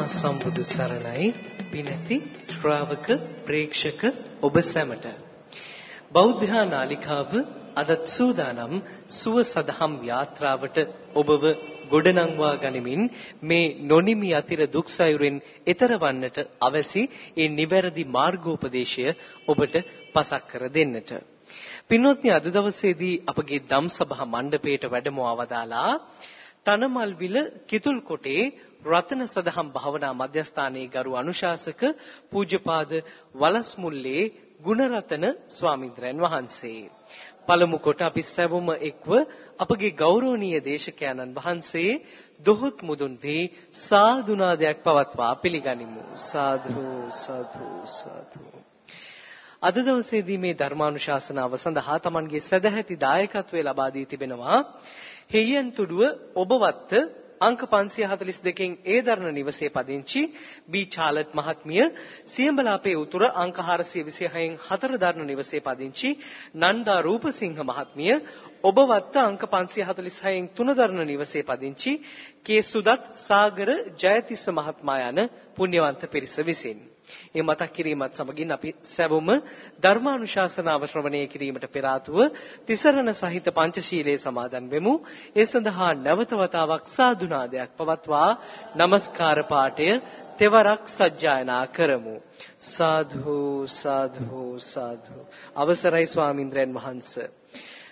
සම්මා සම්බුදු සරණයි. පිනැති ශ්‍රාවක ප්‍රේක්ෂක ඔබ සැමට. බෞද්ධ නාලිකාව අදත් සූදානම් සුව සදහම් යාත්‍රාවට ඔබව ගොඩනංවා ගනිමින් මේ නොනිමි අතිර දුක් සයුරෙන් එතර වන්නට අවැසි ඒ නිවැරදි මාර්ගෝපදේශය ඔබට පසක් කර දෙන්නට. පින්වත්නි අද දවසේදී අපගේ ධම්සභා මණ්ඩපයේට වැඩම අවදාලා තනමල්විල කිතුල්කොටේ රතන සදහම් භාවනා මධ්‍යස්ථානයේ ගරු අනුශාසක පූජ්‍යපාද වලස්මුල්ලේ ගුණරතන ස්වාමින්ද්‍රයන් වහන්සේ. පළමු කොට අපි සැවොම එක්ව අපගේ ගෞරවනීය දේශකයන්න් වහන්සේ දොහොත් මුදුන් දී සාදුනාදයක් පවත්වා පිළිගනිමු. සාදු සාදු සාදු. අද දවසේදී මේ ධර්මානුශාසනාව සඳහා Tamanගේ සදැහැති දායකත්වය ලබා දී තිබෙනවා. හෙයන් තුඩුව ඔබවත්ත අංක 542කින් ඒ දරණ නිවසේ පදිංචි බී චාලට් මහත්මිය සියඹලාපේ උතුර අංක 426න් හතර දරණ නිවසේ පදිංචි නන්දා රූපසිංහ මහත්මිය ඔබවත්ත අංක 546න් තුන දරණ නිවසේ පදිංචි කේ සුදත් සාගර ජයතිස්ස මහත්මයා යන පුණ්‍යවන්ත පිරිස විසින් ඒ මතක් කිරීමත් සමගින් අපි සැවොම ධර්මානුශාසනාව ශ්‍රවණය කිරීමට පෙර ආතුව තිසරණ සහිත පංචශීලයේ සමාදන් වෙමු. ඒ සඳහා නැවත වතාවක් සාදුනාදයක් පවත්වා নমස්කාර පාඨය තෙවරක් සජ්ජායනා කරමු. සාධු සාධු සාධු. අවසරයි ස්වාමින්ද්‍රයන් වහන්සේ.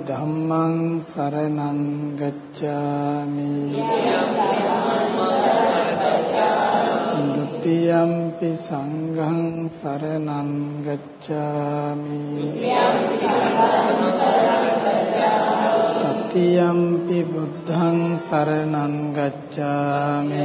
ධම්මං සරණං ගච්ඡාමි ဒ ුතියම්පි සංඝං සරණං ගච්ඡාමි තතියම්පි බුද්ධං සරණං ගච්ඡාමි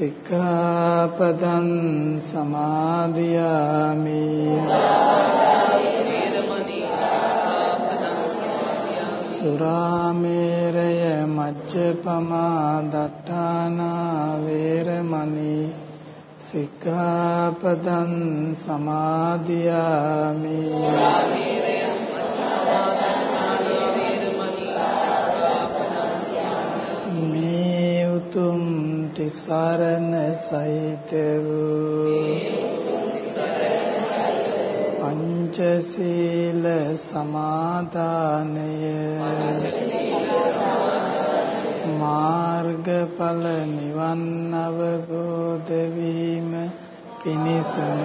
සික්ඛාපදං සමාදියාමි සුරාමේරය මජ්ජපමා දට්ඨානා වේරමණී සික්ඛාපදං සමාදියාමි තිසරණ සහිත වූ පංචශීල සමාදානය. මාර්ගඵල නිවන් අවබෝධ වීම පිණිසම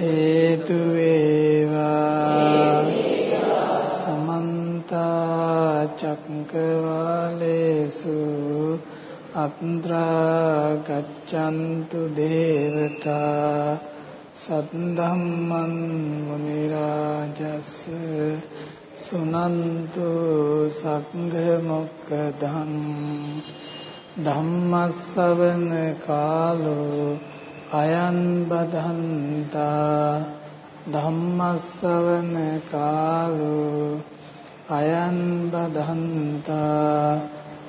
හේතු වේවා. සමන්තා චක්කවාලේසු අත්‍රා ගච්ඡන්තු දේවතා සද්ධම්මන් මුනි රාජස් සුනන්තු සංඝ මොක්කදං ධම්මස්සවන කාලෝ අයං බදන්තා ධම්මස්සවන කාලෝ අයං බදන්තා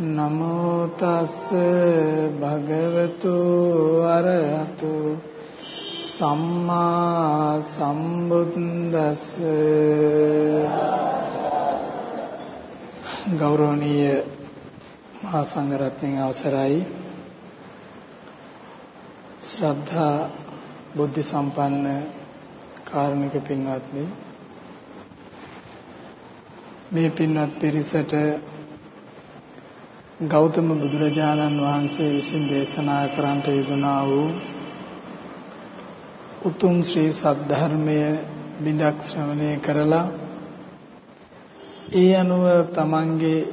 නමෝ තස් භගවතු අරහතු සම්මා සම්බුද්දස්ස. ගෞරවනීය මහා සංඝරත්නයන් අවසරයි. ශ්‍රද්ධා බුද්ධ සම්පන්න කාරුණික පින්වත්නි මේ පින්වත් පිරිසට ගෞතම බුදුරජාණන් වහන්සේ විසින් දේශනා කරන්නට යෙදුනා වූ උතුම් ශ්‍රී සද්ධර්මය බිඳක් ශ්‍රවණය කරලා ඒ අනුව තමන්ගේ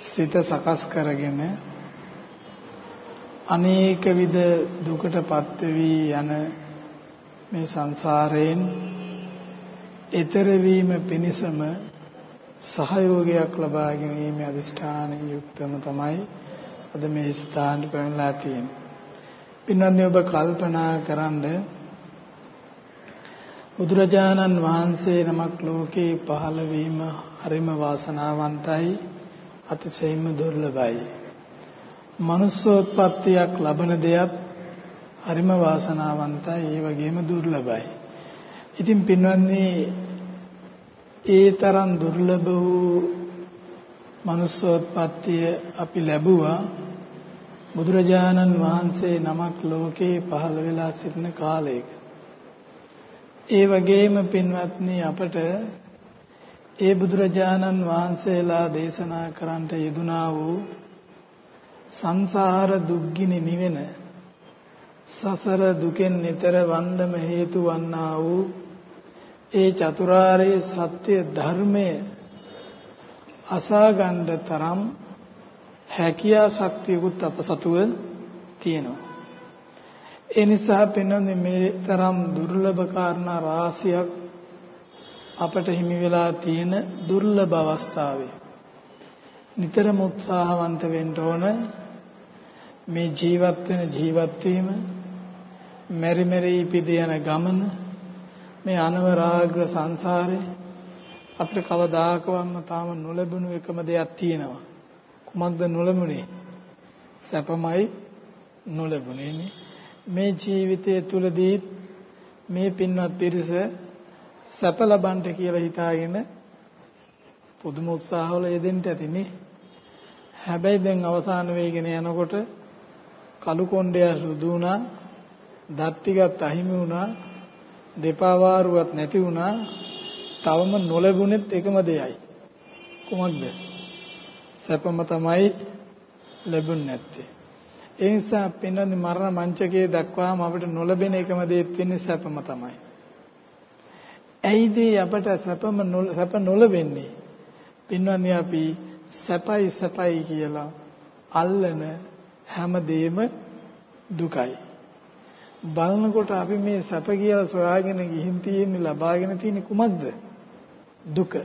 සිත සකස් කරගෙන අනේක විද දුකටපත් වී යන මේ සංසාරයෙන් ඊතර වීම පිණිසම සහයෝගයක් ලබා ගැනීම අදිෂ්ඨානයෙන් යුක්තම තමයි අද මේ ස්ථානට පැමිණලා තියෙන්නේ. පින්වත්නි ඔබ කල්පනා කරන්න බුදුරජාණන් වහන්සේ නමක් ලෝකේ පහළ වීම හරිම වාසනාවන්තයි අතිශයින්ම දුර්ලභයි. මනුස්සෝත්පත්තියක් ලබන දෙයක් හරිම වාසනාවන්තයි ඒ වගේම දුර්ලභයි. ඉතින් පින්වත්නි ඒ තරම් දුර්ලභ වූ මනුස්සෝත්පත්තිය අපි ලැබුවා බුදුරජාණන් වහන්සේ නමක් ලෝකේ පහළ වෙලා සිටින කාලයක. ඒ වගේම පින්වත්නි අපට ඒ බුදුරජාණන් වහන්සේලා දේශනා කරන්නට යෙදුනා වූ සංසාර දුක්ගිනි නිවෙන සසර දුකෙන් නිතර වන්දම හේතු වන්නා වූ ඒ චතුරාර්ය සත්‍ය ධර්මය අසාගන්න තරම් හැකියා ශක්තියකුත් අප සතුව තියෙනවා. ඒ නිසා පෙන්වන්නේ මේ තරම් දුර්ලභ කාරණා රාශියක් අපට හිමි වෙලා තියෙන දුර්ලභ අවස්ථාවේ නිතරම උත්සාහවන්ත වෙන්න ඕන මේ ජීවත් වෙන ජීවත් වීම මෙරි මෙරි ඉපිද යන ගමන මේ අනවරාග්‍ර සංසාරේ අපිට කවදාකවත්ම තාම නොලැබුණු එකම දෙයක් තියෙනවා. කුමක්ද නොලැබුණේ? සැපමයි නොලැබුණේ මේ ජීවිතය තුලදී මේ පින්වත් පිරිස සැප ලබන්න කියලා හිතාගෙන පුදුම උත්සාහවල යෙදෙන්න ඇතිනේ හැබැයි දැන් අවසාන වේගෙන යනකොට කළු කොණ්ඩය සුදු වුණා දත් ටිකත් අහිමි වුණා දෙපා වාරුවක් නැති වුණා. තවම නොලැබුණෙත් එකම දෙයයි. කොහොමද සැපම තමයි ලැබුණ නැත්තේ. ඒ නිසා පින්නන්නේ මරණ මංචකයේ දක්වාම අපිට නොලැබෙන එකම දේ තියෙන්නේ සැපම තමයි. ඇයිද අපට සැපම සැප නොලැබෙන්නේ? පින්වත්නි අපි සැපයි සැපයි කියලා අල්ලන හැමදේම දුකයි. බලනකොට අපි මේ සැප කියලා සොයාගෙන ගිහින් තියෙන්නේ ලබාගෙන තියෙන්නේ කුමක්ද? දුක.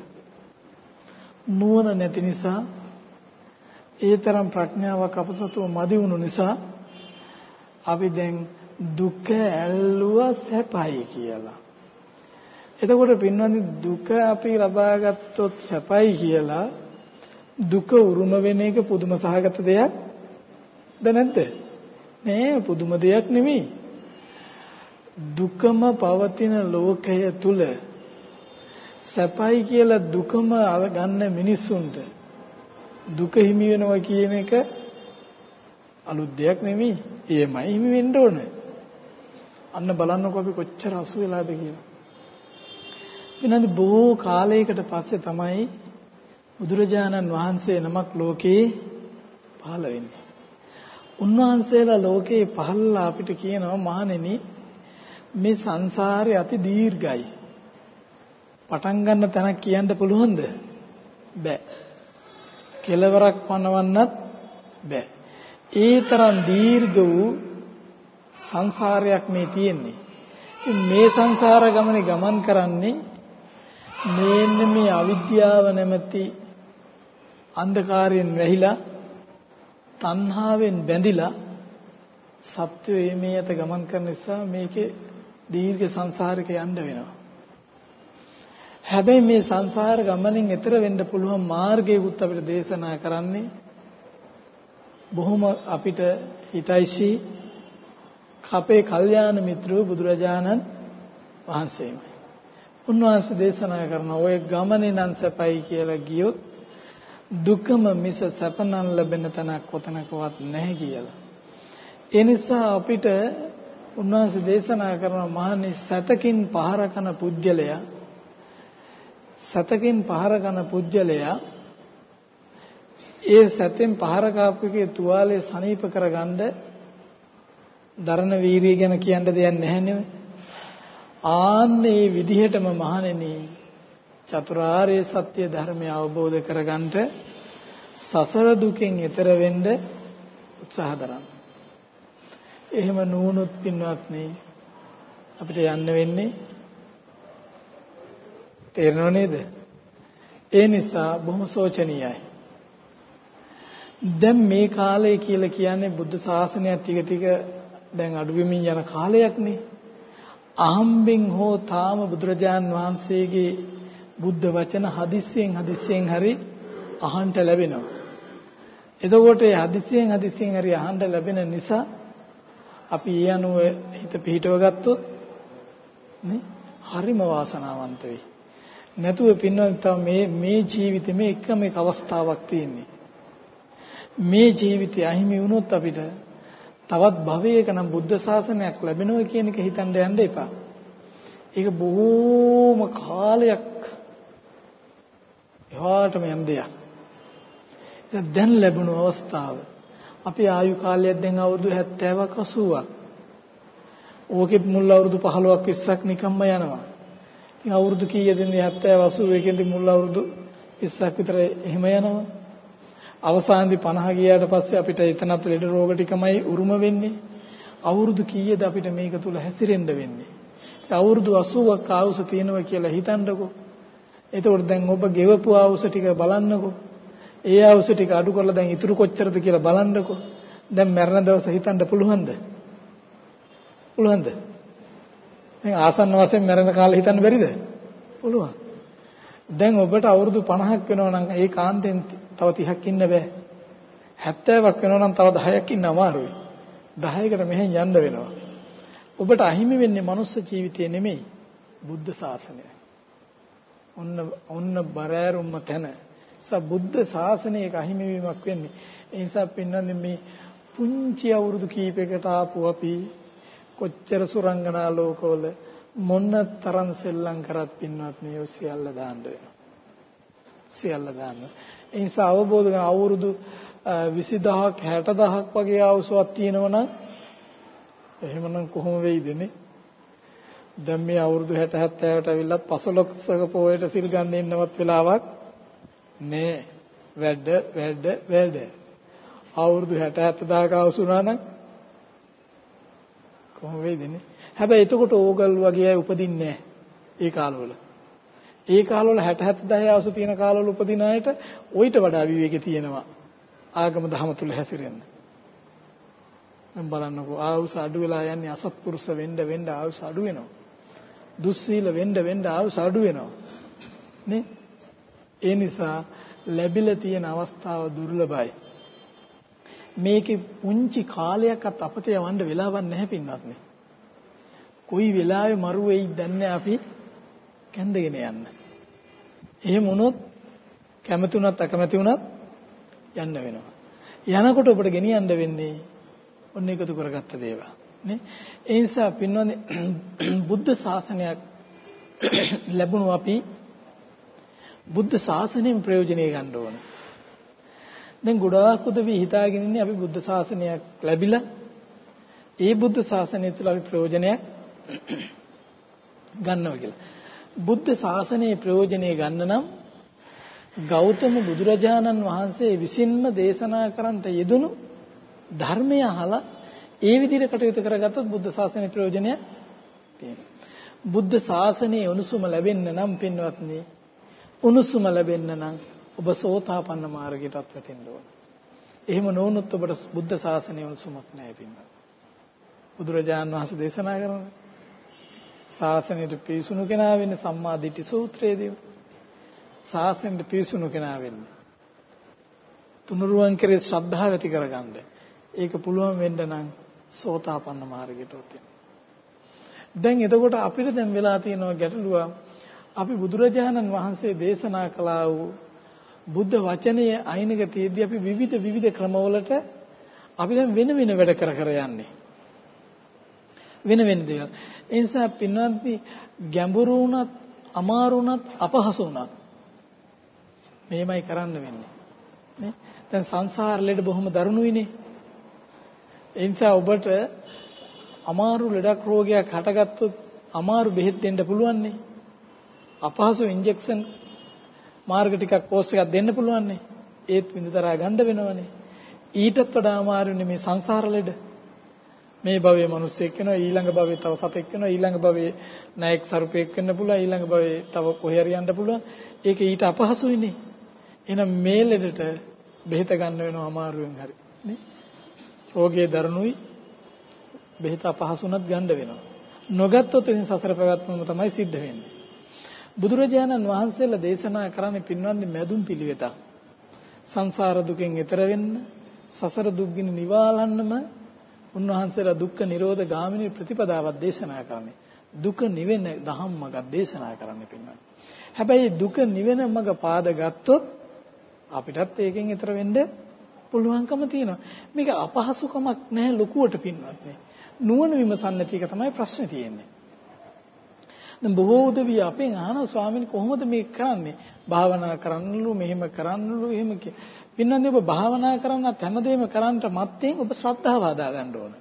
නුවණ නැති නිසා ඒ තරම් ප්‍රඥාවක් අපසතුව මදි වුණු නිසා අපි දැන් දුක ඇල්ලුවා සැපයි කියලා. එතකොට පින්වත්නි දුක අපි ලබාගත්තොත් සැපයි කියලා දුක උරුම වෙන එක පුදුම සහගත දෙයක් ද නැද්ද? නෑ පුදුම දෙයක් සැපයි කියලා දුකම ගන්න මිනිස්සුන්ට දුක හිමි වෙනවා කියන එක අලුත් දෙයක් නෙමෙයි. එයමයි හිමි වෙන්න ඕනේ. අන්න බලන්නකො අපි කොච්චර අසු වෙලාද කියලා. විනාඩි බොහෝ කාලයකට පස්සේ තමයි බුදුරජාණන් වහන්සේ නමක් ලෝකේ පහළ වෙන්නේ. උන්වහන්සේලා ලෝකේ පහළලා අපිට කියනවා මහණෙනි මේ සංසාරේ අති දීර්ඝයි. පටන් ගන්න තැනක් කියන්න පුළුවන්ද? බෑ. කෙලවරක් පනවන්නත් බෑ. ඒ තරම් දීර්ඝ වූ සංසාරයක් මේ තියෙන්නේ. මේ සංසාර ගමනේ ගමන් කරන්නේ මේන්න මේ අවිද්‍යාව නැමැති අන්ධකාරයෙන් වැහිලා තණ්හාවෙන් බැඳිලා සත්‍යයේ මේ යත ගමන් කරන නිසා මේකේ දීර්ඝ සංසාරයක යන්න වෙනවා. හැබැයි මේ සංසාර ගමනින් එතර වෙන්න පුළුවන් මාර්ගයකුත් අපිට දේශනා කරන්නේ බොහොම අපිට හිතයිසි අපේ කල්යාණ මිත්‍රෝ බුදුරජාණන් වහන්සේමයි. උන්වහන්සේ දේශනා කරන ඔය ගමනේ නම් සැපයි කියලා ගියොත් දුකම මිස සැපනම් ලැබෙන තැනක් කොතනකවත් නැහැ කියලා. ඒ නිසා අපිට උන්වහන්සේ දේශනා කරන මහනි සතකින් පහර කන පුජ්‍යලයා සතකින් පහර කන පුජ්‍යලයා ඒ සතෙන් පහර කාපුකේ තුවාලේ සනීප කරගන්න දරණ වීරිය ගැන කියන්න දෙයක් නැහැ නෙවෙයි. ආන්නේ විදිහටම මහණෙනි චතුරාර්ය සත්‍ය ධර්මය අවබෝධ කරගන්නට සසර දුකෙන් එතර වෙන්න උත්සාහ දරන්න. එහෙම නුනොත් පින්වත්නි අපිට යන්න වෙන්නේ තේරෙනව නේද? ඒ නිසා බොහොම සෝචනීයයි. දැන් මේ කාලය කියලා කියන්නේ බුද්ධ ශාසනය ටික ටික දැන් අඩු වෙමින් යන කාලයක්නේ. අහම්බෙන් හෝ තාම බුදුරජාන් වහන්සේගේ බුද්ධ වචන හදිස්සියෙන් හදිස්සියෙන් හරි අහන්න ලැබෙනවා. එතකොට ඒ හදිස්සියෙන් හදිස්සියෙන් හරි අහන්න ලැබෙන නිසා අපි ඒ අනුව හිත පිහිටව ගත්තොත් නේ හරිම වාසනාවන්ත වෙයි. නැතුව පින්නවත් මේ මේ ජීවිතේ මේ එකම එක අවස්ථාවක් තියෙන්නේ. මේ ජීවිතය අහිමි වුණොත් අපිට තවත් භවයක නම් බුද්ධ ශාසනයක් ලැබෙනවා කියන එක හිතන්න යන්න එපා. ඒක බොහෝම කාලයක් එහාටම යන දෙයක්. දැන් ලැබුණු අවස්ථාව අපි ආයු කාලයක් දැන් අවුරුදු 70ක් 80ක්. ඕකෙත් මුල් අවුරුදු 15ක් 20ක් නිකම්ම යනවා. ඉතින් අවුරුදු කීයද 70 80 එකෙන්ද මුල් අවුරුදු 20ක් විතර එහෙම යනවා. අවසානයේ 50 ගියාට පස්සේ අපිට එතනත් ලෙඩ රෝග ටිකමයි උරුම වෙන්නේ. අවුරුදු කීයද අපිට මේක තුල හැසිරෙන්න වෙන්නේ. අවුරුදු 80ක් ආවුස තියෙනවා කියලා හිතන්නකෝ. එතකොට දැන් ඔබ ගෙවපු ආවුස ටික බලන්නකෝ. ඒ ආවුස ටික අඩු කරලා දැන් ඉතුරු කොච්චරද කියලා බලන්නකෝ. දැන් මරණ දවස හිතන්න පුළුවන්ද? පුළුවන්ද? දැන් ආසන්න වශයෙන් මරණ කාලේ හිතන්න බැරිද? පුළුවන්. දැන් ඔබට අවුරුදු 50ක් වෙනවා නම් ඒ කාන්තෙන් තව 30ක් ඉන්න බෑ. 70ක් වෙනවා නම් තව 10ක් ඉන්න අමාරුයි. 10කට මෙහෙන් යන්න වෙනවා. ඔබට අහිමි වෙන්නේ මනුස්ස ජීවිතය නෙමෙයි බුද්ධ ශාසනය. ඔන්න ඔන්න බරෑරුම්ම තැන. සබුද්ධ ශාසනයක අහිමි වීමක් වෙන්නේ. ඒ නිසා පින්නන්නේ මේ පුංචි අවුරුදු කීපයකට ආපු අපි කොච්චර සුරංගනා ලෝකවල මොන තරම් සෙල්ලම් කරත් පින්වත් මේ සියල්ල දාන්න වෙනවා. සියල්ල දාන්න. ඒ නිසා අවබෝධ කරගන්න අවුරුදු 20000ක් 60000ක් වගේ ආවුසක් තියෙනවනම් එහෙමනම් කොහොම වෙයිදනේ? දැන් මේ අවුරුදු 60 70ට අවිල්ලත් පසලොක්සක පොයට සිල් ගන්න ඉන්නවත් වෙලාවක් නෑ. වැඩ වැඩ වැඩ. අවුරුදු 60 70000ක ආවුසුනා නම් කොහොම වෙයිදනේ? හැබැයි එතකොට ඕගල් වගේ අය උපදින්නේ නෑ. ඒ කාලවල. ඒ කාලවල 60 70 ආවුසු තියෙන කාලවල උපදින අයට ඔయిత වඩා විවේකී තියෙනවා. ආගම දහම තුල හැසිරෙන්න. මම බලන්නකෝ ආවුස අඩු වෙලා යන්නේ අසත්පුරුෂ වෙන්න වෙන්න ආවුස අඩු වෙනවා. දුස්සීල වෙන්න වෙන්න ආවුස අඩු වෙනවා. නේ? ඒ නිසා ලැබිලා තියෙන අවස්ථාව දුර්ලභයි. මේකේ පුංචි කාලයක්වත් අපත යවන්න වෙලාවක් නැහැ පින්වත් නේ. කොයි වෙලාවෙ මරු වෙයිද දන්නේ අපි කැඳගෙන යන්න. එහෙම වුණොත් කැමති වුණත් අකමැති වුණත් යන්න වෙනවා. යනකොට ඔබට ගෙනියන්න වෙන්නේ ඔන්න එකතු කරගත්ත දේවල්. නේ? ඒ නිසා පින්වන්දි බුද්ධ ශාසනයක් ලැබුණු අපි බුද්ධ ශාසනයෙන් ප්‍රයෝජනෙ ගන්න ඕන. දැන් ගොඩාක් උදවි හිතාගෙන ඉන්නේ අපි බුද්ධ ශාසනයක් ලැබිලා ඒ බුද්ධ ශාසනය තුළ අපි ප්‍රයෝජනයක් ගන්නවා කියලා. බුද්ධ ශාසනයේ ප්‍රයෝජනෙ ගන්න නම් ගෞතම බුදුරජාණන් වහන්සේ විසින්ම දේශනා කරන්ට යෙදුණු ධර්මය අහලා ඒ විදිහට කටයුතු කරගත්තොත් බුද්ධ ශාසනයේ ප්‍රයෝජනය තියෙනවා. බුද්ධ ශාසනයේ උණුසුම ලැබෙන්න නම් පින්වත්නි උණුසුම ලැබෙන්න නම් ඔබ සෝතාපන්න මාර්ගයටත් වැටෙන්න ඕන. එහෙම නොවුනොත් ඔබට බුද්ධ ශාසනයේ උණුසුමක් නැහැ පින්වත්. බුදුරජාන් වහන්සේ දේශනා කරනවා ශාසනයට පිවිසුණු කෙනා වෙන්නේ සම්මා දිට්ඨි සූත්‍රයේදී. ශාසනයට පිවිසුණු කෙනා වෙන්නේ. තුනුරුවන් කෙරේ ශ්‍රද්ධාව ඇති කරගන්න. ඒක පුළුවන් වෙන්න නම් සෝතාපන්න මාර්ගයට උතින්. දැන් එතකොට අපිට දැන් වෙලා තියෙනවා ගැටලුව අපි බුදුරජාණන් වහන්සේ දේශනා කළා වූ බුද්ධ වචනයේ අයිනක තියෙද්දි අපි විවිධ විවිධ ක්‍රමවලට අපි දැන් වෙන වෙන වැඩ කර කර යන්නේ. වෙන වෙන දේවල්. ඒ නිසා පින්වත්නි ගැඹුරු වුණත් අමාරු වුණත් අපහසු වුණත් මේමයි කරන්න වෙන්නේ. නේ? දැන් සංසාර ලෙඩ බොහොම දරුණුයිනේ. ඒ නිසා ඔබට අමාරු ලෙඩක් රෝගයක් හටගත්තොත් අමාරු බෙහෙත් දෙන්න පුළුවන් නේ. අපහසු ඉන්ජෙක්ෂන් මාර්ග ටිකක් කෝස් එකක් දෙන්න පුළුවන් නේ. ඒත් විඳතරා ගන්න වෙනවනේ. ඊටත් වඩා අමාරුනේ මේ සංසාර ලෙඩ. මේ භවයේ මිනිස්සෙක් වෙනවා ඊළඟ භවයේ තව සතෙක් වෙනවා ඊළඟ භවයේ නායක සරුපෙක් වෙන්න පුළුවන් ඊළඟ භවයේ තව කොහේ හරි යන්න පුළුවන්. ඒක ඊට අපහසුයිනේ. එහෙනම් මේ ලෙඩට බෙහෙත ගන්න වෙනවා අමාරුවෙන් හරි. නේ? රෝගයේ දරුණුයි බෙහෙත අපහසුනත් ගන්න වෙනවා. නොගත්තොත් ඉතින් සසර පැවැත්මම තමයි සිද්ධ වෙන්නේ. බුදුරජාණන් වහන්සේලා දේශනා කරන්නේ පින්වන්දි මැදුම් පිළිවෙතක්. සංසාර දුකෙන් එතර වෙන්න, සසර දුක්ගින නිවාලන්නම උන්වහන්සේලා දුක්ඛ නිරෝධ ගාමිනී ප්‍රතිපදාවක් දේශනා කරන්නේ. දුක නිවෙන ධම්මයක් දේශනා කරන්නේ පින්වන්දි. හැබැයි දුක නිවෙන මඟ පාද ගත්තොත් අපිටත් ඒකෙන් එතර වෙන්න පුළුවන්කම තියෙනවා. මේක අපහසුකමක් නැහැ ලොකුවට පින්වත්නි. නුවණ විමසන්න නැති එක තමයි ප්‍රශ්නේ තියෙන්නේ. දැන් බොහෝ උදවිය අපෙන් අහනවා ස්වාමීනි කොහොමද මේක කරන්නේ? භාවනා කරන්නලු මෙහෙම කරන්නලු එහෙම කිය. පින්නන්නේ ඔබ භාවනා කරන්නත් හැමදේම කරන්නට මත්තෙන් ඔබ ශ්‍රද්ධාව හදා ගන්න ඕන.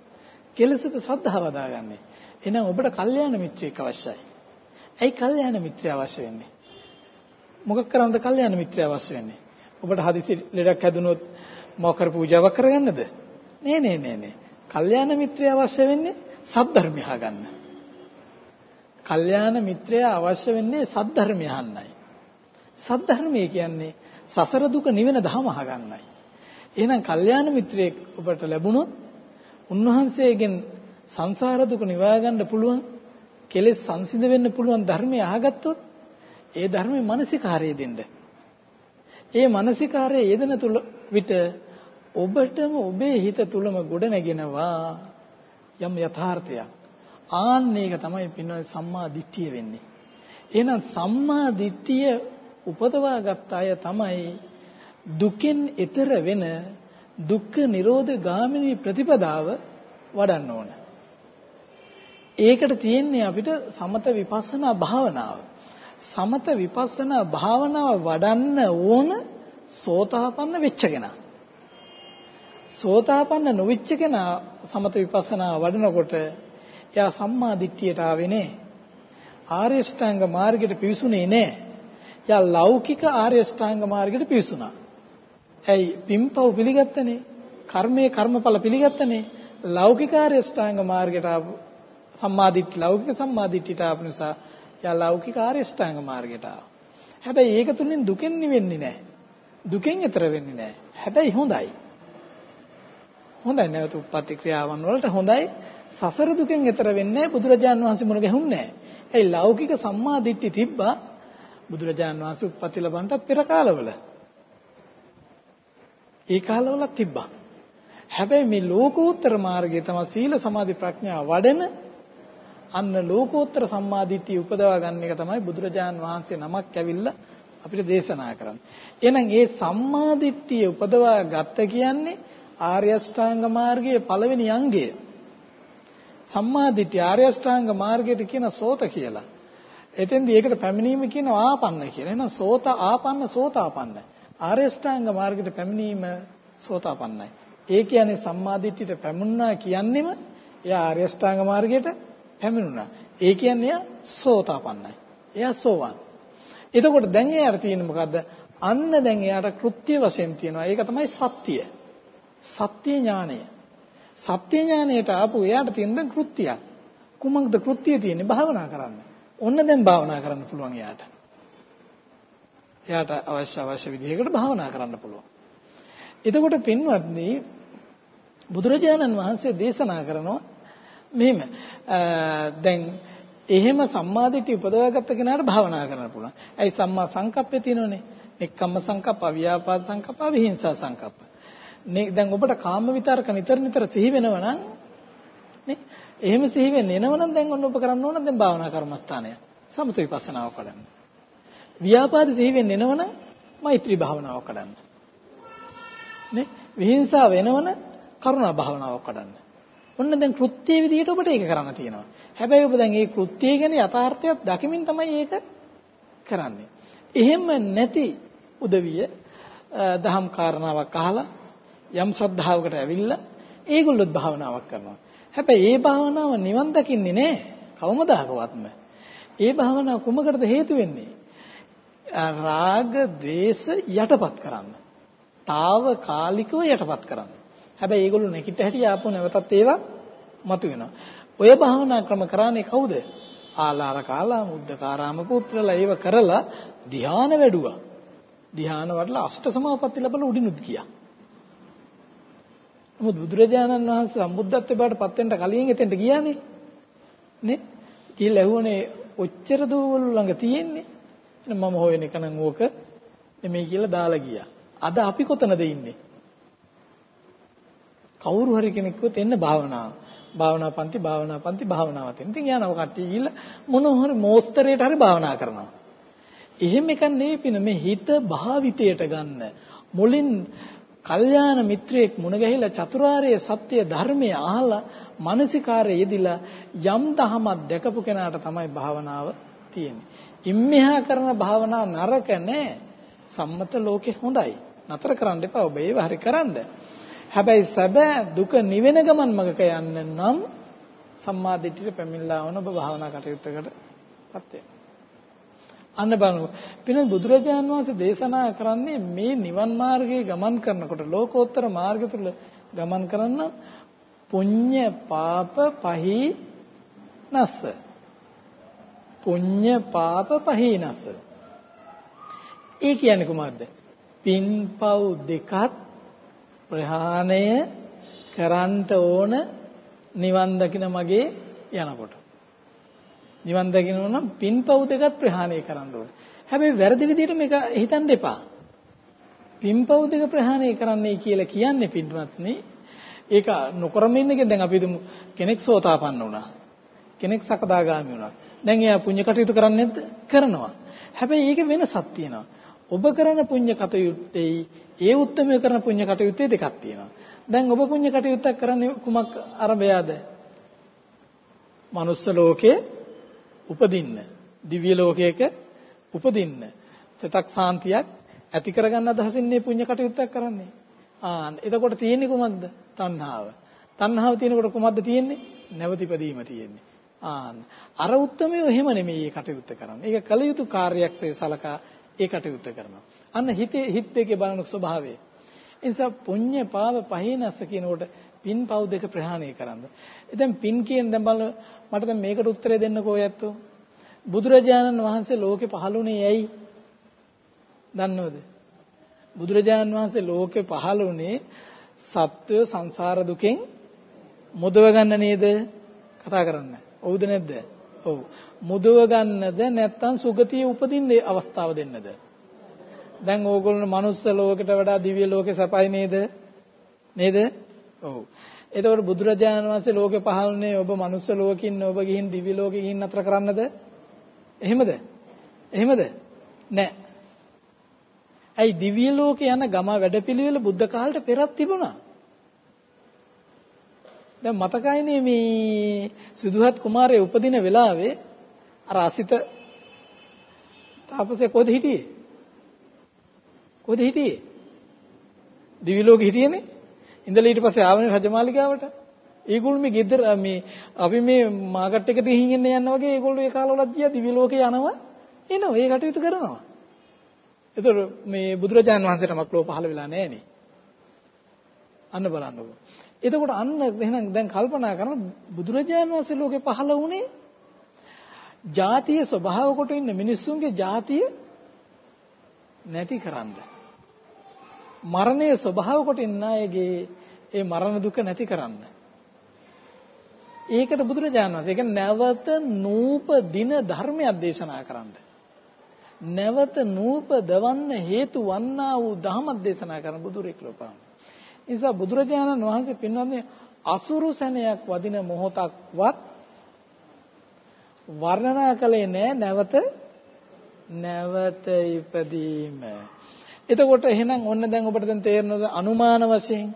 කෙලසද ශ්‍රද්ධාව හදාගන්නේ. එහෙනම් ඔබට කල්යාණ මිත්‍රයෙක් අවශ්‍යයි. ඇයි කල්යාණ මිත්‍රය අවශ්‍ය වෙන්නේ? මොකක් කරන්නද කල්යාණ මිත්‍රය අවශ්‍ය වෙන්නේ? ඔබට හදිසි ලෙඩක් හැදුනොත් මොකර පූජාවක් කරගන්නද? නේ නේ නේ නේ. කල්යාණ මිත්‍රය අවශ්‍ය වෙන්නේ සද්ධර්මය අහගන්න. කල්යාණ මිත්‍රය අවශ්‍ය වෙන්නේ සද්ධර්මය අහන්නයි. සද්ධර්මය කියන්නේ සසර දුක නිවෙන ධම අහගන්නයි. එහෙනම් කල්යාණ මිත්‍රයෙක් ඔබට ලැබුණොත් උන්වහන්සේගෙන් සංසාර දුක නිවා ගන්න පුළුවන් කෙලෙස් සංසිඳ වෙන්න පුළුවන් ධර්මය අහගත්තොත් ඒ ධර්මයේ මානසිකාරය දෙන්න. ඒ මානසිකාරයේ යෙදෙන තුල විට ඔබටම ඔබේ හිත තුලම ගොඩ නැගෙනවා යම් යථාර්ථයක්. ආන්න ඒක තමයි පින්වත් සම්මා දිට්ඨිය වෙන්නේ. එහෙනම් සම්මා දිට්ඨිය උපදවා ගත්ත අය තමයි දුකෙන් එතර වෙන දුක්ඛ නිරෝධ ගාමිනී ප්‍රතිපදාව වඩන්න ඕන. ඒකට තියෙන්නේ අපිට සමත විපස්සනා භාවනාව. සමත විපස්සනා භාවනාව වඩන්න ඕන සෝතාපන්න වෙච්ච කෙනා. සෝතාපන්න නොවිච්ච කෙනා සමත විපස්සනා වඩනකොට එයා සම්මා දිට්ඨියට ආවේ නෑ. ආර්ය ශ්‍රාංග මාර්ගයට පිවිසුනේ නෑ. එයා ලෞකික ආර්ය ශ්‍රාංග මාර්ගයට පිවිසුනා. ඇයි පිම්පව් පිළිගත්තනේ? කර්මයේ කර්මඵල පිළිගත්තනේ. ලෞකික ආර්ය ශ්‍රාංග මාර්ගයට ආපු සම්මාදිට්ඨි ලෞකික සම්මාදිට්ඨියට ආපු නිසා එයා ලෞකික ආර්ය ශ්‍රාංග මාර්ගයට ආවා. හැබැයි ඒක තුලින් දුකෙන් නිවෙන්නේ නැහැ. දුකෙන් එතර වෙන්නේ නැහැ. හැබැයි හොඳයි. හොඳයි නැවත උප්පත්ති ක්‍රියාවන් වලට හොඳයි. සසර දුකෙන් එතර වෙන්නේ බුදුරජාන් වහන්සේ මුණ ගැහුන්නේ නැහැ. ඒ ලෞකික සම්මා දිට්ඨි තිබ්බා බුදුරජාන් වහන්සේ උප්පත්ති ලබන්නත් පෙර කාලවල. ඒ කාලවලත් තිබ්බා. හැබැයි මේ ලෝකෝත්තර මාර්ගය තමයි සීල සමාධි ප්‍රඥා වඩන අන්න ලෝකෝත්තර සම්මාදිට්ඨිය උපදවා ගන්න එක තමයි බුදුරජාන් වහන්සේ නමක් ඇවිල්ලා අපිට දේශනා කරන්නේ. එහෙනම් ඒ සම්මාදිට්ඨිය උපදවා ගත්ත කියන්නේ ආර්ය අෂ්ටාංග මාර්ගයේ පළවෙනි අංගය. සම්මාදිට්ඨිය ආර්ය අෂ්ටාංග මාර්ගයට කියන සෝත කියලා. එතෙන්දී ඒකට පැමිණීම කියන ආපන්න කියලා. එහෙනම් සෝත ආපන්න සෝතාපන්න. ආර්ය අෂ්ටාංග මාර්ගයට පැමිණීම සෝතාපන්නයි. ඒ කියන්නේ සම්මාදිට්ඨියට පැමුණා කියන්නෙම එයා ආර්ය අෂ්ටාංග මාර්ගයට පැමිණුණා. ඒ කියන්නේ එයා සෝතාපන්නයි. එයා සෝවාන්. එතකොට දැන් එයාට තියෙන්නේ මොකද්ද? අන්න දැන් එයාට කෘත්‍ය වශයෙන් තියෙනවා. ඒක තමයි සත්‍ය. සත්‍ය ඥානය. සත්‍ය ඥානයට ආපු එයාට තියෙන දැන් කෘත්‍යයක්. කුමක්ද කෘත්‍යය තියෙන්නේ? භාවනා කරන්න. ඔන්න දැන් භාවනා කරන්න පුළුවන් එයාට. එයාට අවශ්‍ය අවශ්‍ය විදිහකට භාවනා කරන්න පුළුවන්. එතකොට පින්වත්නි බුදුරජාණන් වහන්සේ දේශනා කරනවා මෙහෙම දැන් එහෙම සම්මාදිට්ඨිය උපදවාගත්ත කෙනාට භාවනා කරන්න පුළුවන්. ඇයි සම්මා සංකප්පය තියෙනවනේ. එක්කම්ම සංකප්ප, අව්‍යාපාද සංකප්ප, විහිංසා සංකප්ප. නේ දැන් ඔබට කාම විතරක නිතර නිතර සිහි වෙනවා නම් නේ එහෙම සිහි වෙන්නේ එනවනම් දැන් ඔන්න ඔබ කරන්න ඕන දැන් භාවනා කර්මස්ථානය. සමත විපස්සනාව කරන්න. ව්‍යාපාද සිහි වෙන්නේ එනවනම් මෛත්‍රී භාවනාව කරන්න. නේ විහිංසාව එනවනම් කරුණා භාවනාව කරන්න. ඔන්න දැන් කෘත්‍ය විදිහට ඔබට ඒක කරන්න තියෙනවා. හැබැයි ඔබ දැන් මේ කෘත්‍ය ගැන යථාර්ථයක් දකිමින් තමයි ඒක කරන්නේ. එහෙම නැති උදවිය දහම් කාරණාවක් අහලා යම් සද්ධාවකට ඇවිල්ලා ඒගොල්ලොත් භාවනාවක් කරනවා. හැබැයි ඒ භාවනාව නිවන් දකින්නේ නැහැ. කවමදාකවත්ම. ඒ භාවනාව කුමකටද හේතු වෙන්නේ? රාග, ద్వේස යටපත් කරන්න. తాවකාලිකව යටපත් කරන්න. හැබැයි ඒගොල්ලෝ නැකිට හැටි ආපහු නැවතත් ඒවා මතුවෙනවා. ඔය භාවනා ක්‍රම කරන්නේ කවුද? ආලාර කාලා මුද්දකාරාම පුත්‍රලා ඒව කරලා ධ්‍යාන වැඩුවා. ධ්‍යාන වඩලා අෂ්ට සමාපatti ලැබලා උඩිනුත් ගියා. නමුත් බුදුරජාණන් වහන්සේ සම්බුද්ධත්වයට බාටපත් වෙන්න කලින් එතෙන්ට ගියානේ. නේ? කියලා ඇහුවනේ ඔච්චර දූවල ළඟ තියෙන්නේ. මම හොයන එක නම් ඕක නෙමෙයි කියලා දාලා ගියා. අද අපි කොතනද ඉන්නේ? කවුරු හරි කෙනෙක්වත් එන්න භාවනාව. භාවනා පන්ති භාවනා පන්ති භාවනාව තියෙන. ඉතින් යනවා කට්ටිය ගිහිල්ලා මොන හරි මෝස්තරයට හරි භාවනා කරනවා. එහෙම එකක් නෙවෙයි පින මේ හිත භාවිතයට ගන්න. මුලින් කල්යාණ මිත්‍රයෙක් මුණ ගැහිලා චතුරාර්ය සත්‍ය ධර්මය අහලා මානසිකාරය යෙදිලා යම් දහමක් දැකපු කෙනාට තමයි භාවනාව තියෙන්නේ. ඉම්මෙහා කරන භාවනාව නරක නෑ. සම්මත ලෝකේ හොඳයි. නතර කරන්න එපා. ඔබ ඒව හරි කරන්න. හැබැයි සැබෑ දුක නිවෙන ගමන් මගක යන්න නම් සම්මා දිට්ඨියට පැමිණලා වුණ ඔබ භාවනා කටයුත්තකටපත් වෙනවා. අන්න බලන්න. පින බුදුරජාන් වහන්සේ දේශනා කරන්නේ මේ නිවන් මාර්ගයේ ගමන් කරනකොට ලෝකෝත්තර මාර්ගය තුල ගමන් කරන්න පුඤ්ඤ පාප පහීනස්ස. පුඤ්ඤ පාප පහීනස්ස. ඒ කියන්නේ කොහොමද? පින්පව් දෙකත් ප්‍රහාණය කරන්ට ඕන නිවන් දකින මගේ යනකොට. නිවන් දකින්න නම් පින්පව් දෙකත් ප්‍රහාණය කරන්න ඕනේ. හැබැයි වැරදි විදිහට මේක හිතන්න එපා. පින්පව් දෙක ප්‍රහාණය කරන්නයි කියලා කියන්නේ පින්වත්නි. ඒක නොකරම ඉන්නකෙන් දැන් අපි හිතමු කෙනෙක් සෝතාපන්න වුණා. කෙනෙක් සකදාගාමි වුණා. දැන් එයා පුණ්‍ය කටයුතු කරන්නේ නැද්ද? කරනවා. හැබැයි ඒක වෙනසක් තියෙනවා. ඔබ කරන පුණ්‍ය කටයුත්තේ ඒ උත්තරමය කරන පුණ්‍ය කටයුත්තේ දෙකක් තියෙනවා. දැන් ඔබ පුණ්‍ය කටයුත්තක් කරන්නේ කුමක් අරබයාද? manuss ලෝකේ උපදින්න. දිව්‍ය ලෝකයක උපදින්න. සිතක් සාන්තියක් ඇති කරගන්න අදහසින් මේ පුණ්‍ය කටයුත්තක් කරන්නේ. ආ එතකොට තියෙන්නේ කුමක්ද? තණ්හාව. තණ්හාව තියෙනකොට කුමක්ද තියෙන්නේ? නැවතිපදීම තියෙන්නේ. ආ අර උත්තරමය එහෙම නෙමෙයි මේ කටයුත්ත කරන්නේ. ඒක කල යුතු කාර්යයක්සේ සලකා ඒ කටයුත්ත කරනවා. අන්න හිතේ හිත දෙකේ බලන ස්වභාවය. ඒ නිසා පුඤ්ඤ පාව පහිනස්ස කියනකොට පින් පව් දෙක ප්‍රහාණය කරන්න. දැන් පින් කියන දැන් බලන්න මට දැන් මේකට උත්තරේ දෙන්නකෝ යැත්තෝ. බුදුරජාණන් වහන්සේ ලෝකේ පහළුනේ ඇයි? දන්නවද? බුදුරජාණන් වහන්සේ ලෝකේ පහළුනේ සත්වය සංසාර දුකෙන් මුදව ගන්න නේද? කතා කරන්න. ඔව්ද නැද්ද? ඔව්. මුදව ගන්නද නැත්නම් සුගතිය උපදින්න අවස්ථාව දෙන්නද? දැන් ඕගොල්ලෝ මනුස්ස ලෝකෙට වඩා දිව්‍ය ලෝකේ සපයි නේද? නේද? ඔව්. එතකොට බුදුරජාණන් වහන්සේ ලෝකේ පහළුනේ ඔබ මනුස්ස ලෝකෙින් ඔබ ගිහින් දිව්‍ය ලෝකෙ ගිහින් අතර කරන්නද? එහෙමද? එහෙමද? නෑ. ඇයි දිව්‍ය ලෝකේ යන ගම වැඩපිළිවෙල බුද්ධ කාලයට පෙරත් තිබුණා. දැන් මතකයිනේ මේ සුදුහත් කුමාරය උපදින වෙලාවේ අර අසිත තාපසේ කොහෙද හිටියේ? කොහෙද හිටියේ? දිවි ලෝකෙ හිටියේනේ. ඉඳලා ඊට පස්සේ ආවනේ රජමාලිගාවට. ඒගොල්ලෝ මේ ගෙදර මේ අපි මේ මාකට් එක දිහින් එන්න යනවා වගේ ඒගොල්ලෝ ඒ කාලවලත් ගියා දිවි ලෝකේ යනවා එනවා ඒ කටයුතු කරනවා. ඒතර මේ බුදුරජාණන් වහන්සේට මක්ලෝ පහළ වෙලා නැහනේ. අන්න බලන්නකෝ. එතකොට අන්න එහෙනම් දැන් කල්පනා කරන බුදුරජාණන් වහන්සේ ලෝකේ පහළ වුණේ ජාතිය ස්වභාව කොට ඉන්න මිනිස්සුන්ගේ ජාතිය නැති කරන්න. මරණය ස්වභාව කොට ඉන්න අයගේ ඒ මරණ දුක නැති කරන්න. ඒකට බුදුරජාණන් වහන්සේ කියන්නේ නැවත නූපදින ධර්මයක් දේශනා කරන්න. නැවත නූපදවන්න හේතු වන්නා වූ ධර්මයක් දේශනා කරන බුදුරෙක් ලෝපා. නිසා බුදුරජාණන් වහන්සේ පින්වත්නි අසුරු සැනයක් වදින මොහොතක්වත් වර්ණනා කළේ නෑ නැවත නැවත ඉපදීම. එතකොට එහෙනම් ඔන්න දැන් ඔබට දැන් තේරෙනවද අනුමාන වශයෙන්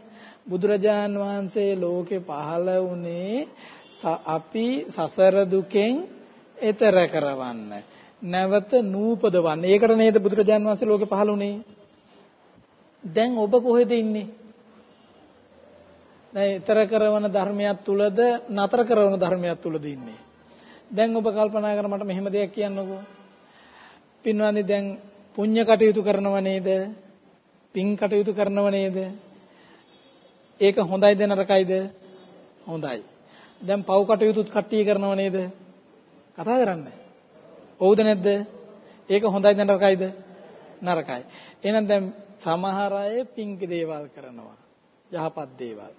බුදුරජාන් වහන්සේ ලෝකේ පහළ වුණේ අපි සසර දුකෙන් එතර කරවන්න. නැවත නූපදවන්න. ඒකට නේද බුදුරජාන් වහන්සේ ලෝකේ පහළ වුණේ? දැන් ඔබ කොහෙද ඉන්නේ? දැන් ඊතර කරන ධර්මයක් තුලද නතර කරන ධර්මයක් තුලද ඉන්නේ. දැන් ඔබ කල්පනා කර මට මෙහෙම දෙයක් කියන්නකෝ. පින්වන්දි දැන් පුණ්‍ය කටයුතු කරනව නේද? පින් කටයුතු කරනව නේද? ඒක හොඳයිද නරකයිද? හොඳයි. දැන් පව් කටයුතුත් කට්ටිය කරනව නේද? කතා කරන්නේ. ඔව්ද නැද්ද? ඒක හොඳයිද නරකයිද? නරකයි. එහෙනම් දැන් සමහර අය පින්ක දේවල් කරනවා. යහපත් දේවල්.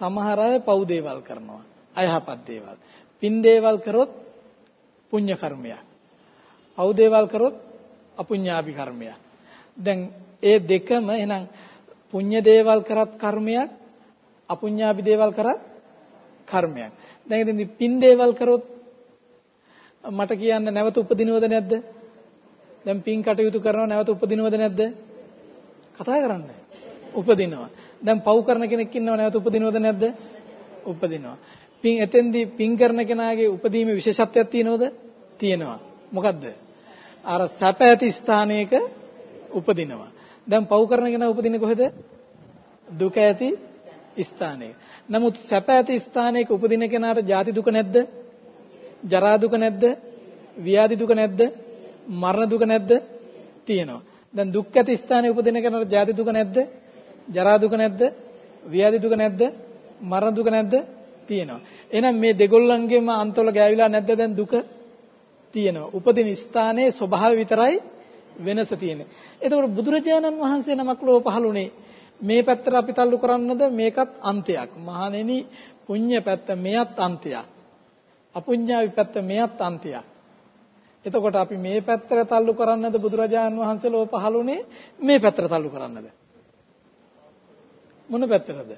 සමහර අය පව් දේවල් කරනවා. අයහපත් දේවල්. පින් දේවල් කරොත් පුණ්‍ය කර්මයක්. පව් දේවල් කරොත් අපුඤ්ඤාපි කර්මයක්. දැන් ඒ දෙකම එහෙනම් පුණ්‍ය දේවල් කරත් කර්මයක් අපුඤ්ඤාපි දේවල් කරත් කර්මයක්. දැන් ඉතින් පින් දේවල් කරොත් මට කියන්න නැවත උපදිනවද නැද්ද? දැන් පින් කටයුතු කරනවා නැවත උපදිනවද නැද්ද? කතා කරන්නේ. උපදිනවා. දැන් පව් කරන කෙනෙක් ඉන්නව නැවත උපදිනවද නැද්ද? උපදිනවා. පින් එතෙන්දී පින් කරන කෙනාගේ උපදීමේ විශේෂත්වයක් තියෙනවද? තියෙනවා. මොකද්ද? අර සැප ඇති ස්ථානයක උපදිනවා. දැන් පව් කරන කෙනා උපදින්නේ කොහෙද? දුක ඇති ස්ථානයක. නමුත් සැප ඇති ස්ථානයක උපදින කෙනාට ජාති දුක නැද්ද? ජරා දුක නැද්ද? ව්‍යාධි දුක නැද්ද? මරණ දුක නැද්ද? තියෙනවා. දැන් දුක් ඇති ස්ථානයේ උපදින කෙනාට ජාති දුක නැද්ද? ජරා දුක නැද්ද? ව්‍යාධි දුක නැද්ද? මරණ දුක නැද්ද? තියෙනවා. එහෙනම් මේ දෙගොල්ලන්ගේම අන්තවල ගෑවිලා නැද්ද දැන් දුක? තියෙනවා. උපදින ස්ථානයේ ස්වභාවය විතරයි වෙනස තියෙන්නේ. එතකොට බුදුරජාණන් වහන්සේ නමක් ලෝ පහළුනේ මේ පැත්තට අපි තල්ලු කරන්නද මේකත් අන්තයක්. මහණෙනි පුඤ්ඤ පැත්ත මෙයත් අන්තයක්. අපුඤ්ඤාවි පැත්ත මෙයත් අන්තයක්. එතකොට අපි මේ පැත්තට තල්ලු කරන්නද බුදුරජාණන් වහන්සේ ලෝ පහළුනේ මේ පැත්තට තල්ලු කරන්නද? මොන පැත්තටද?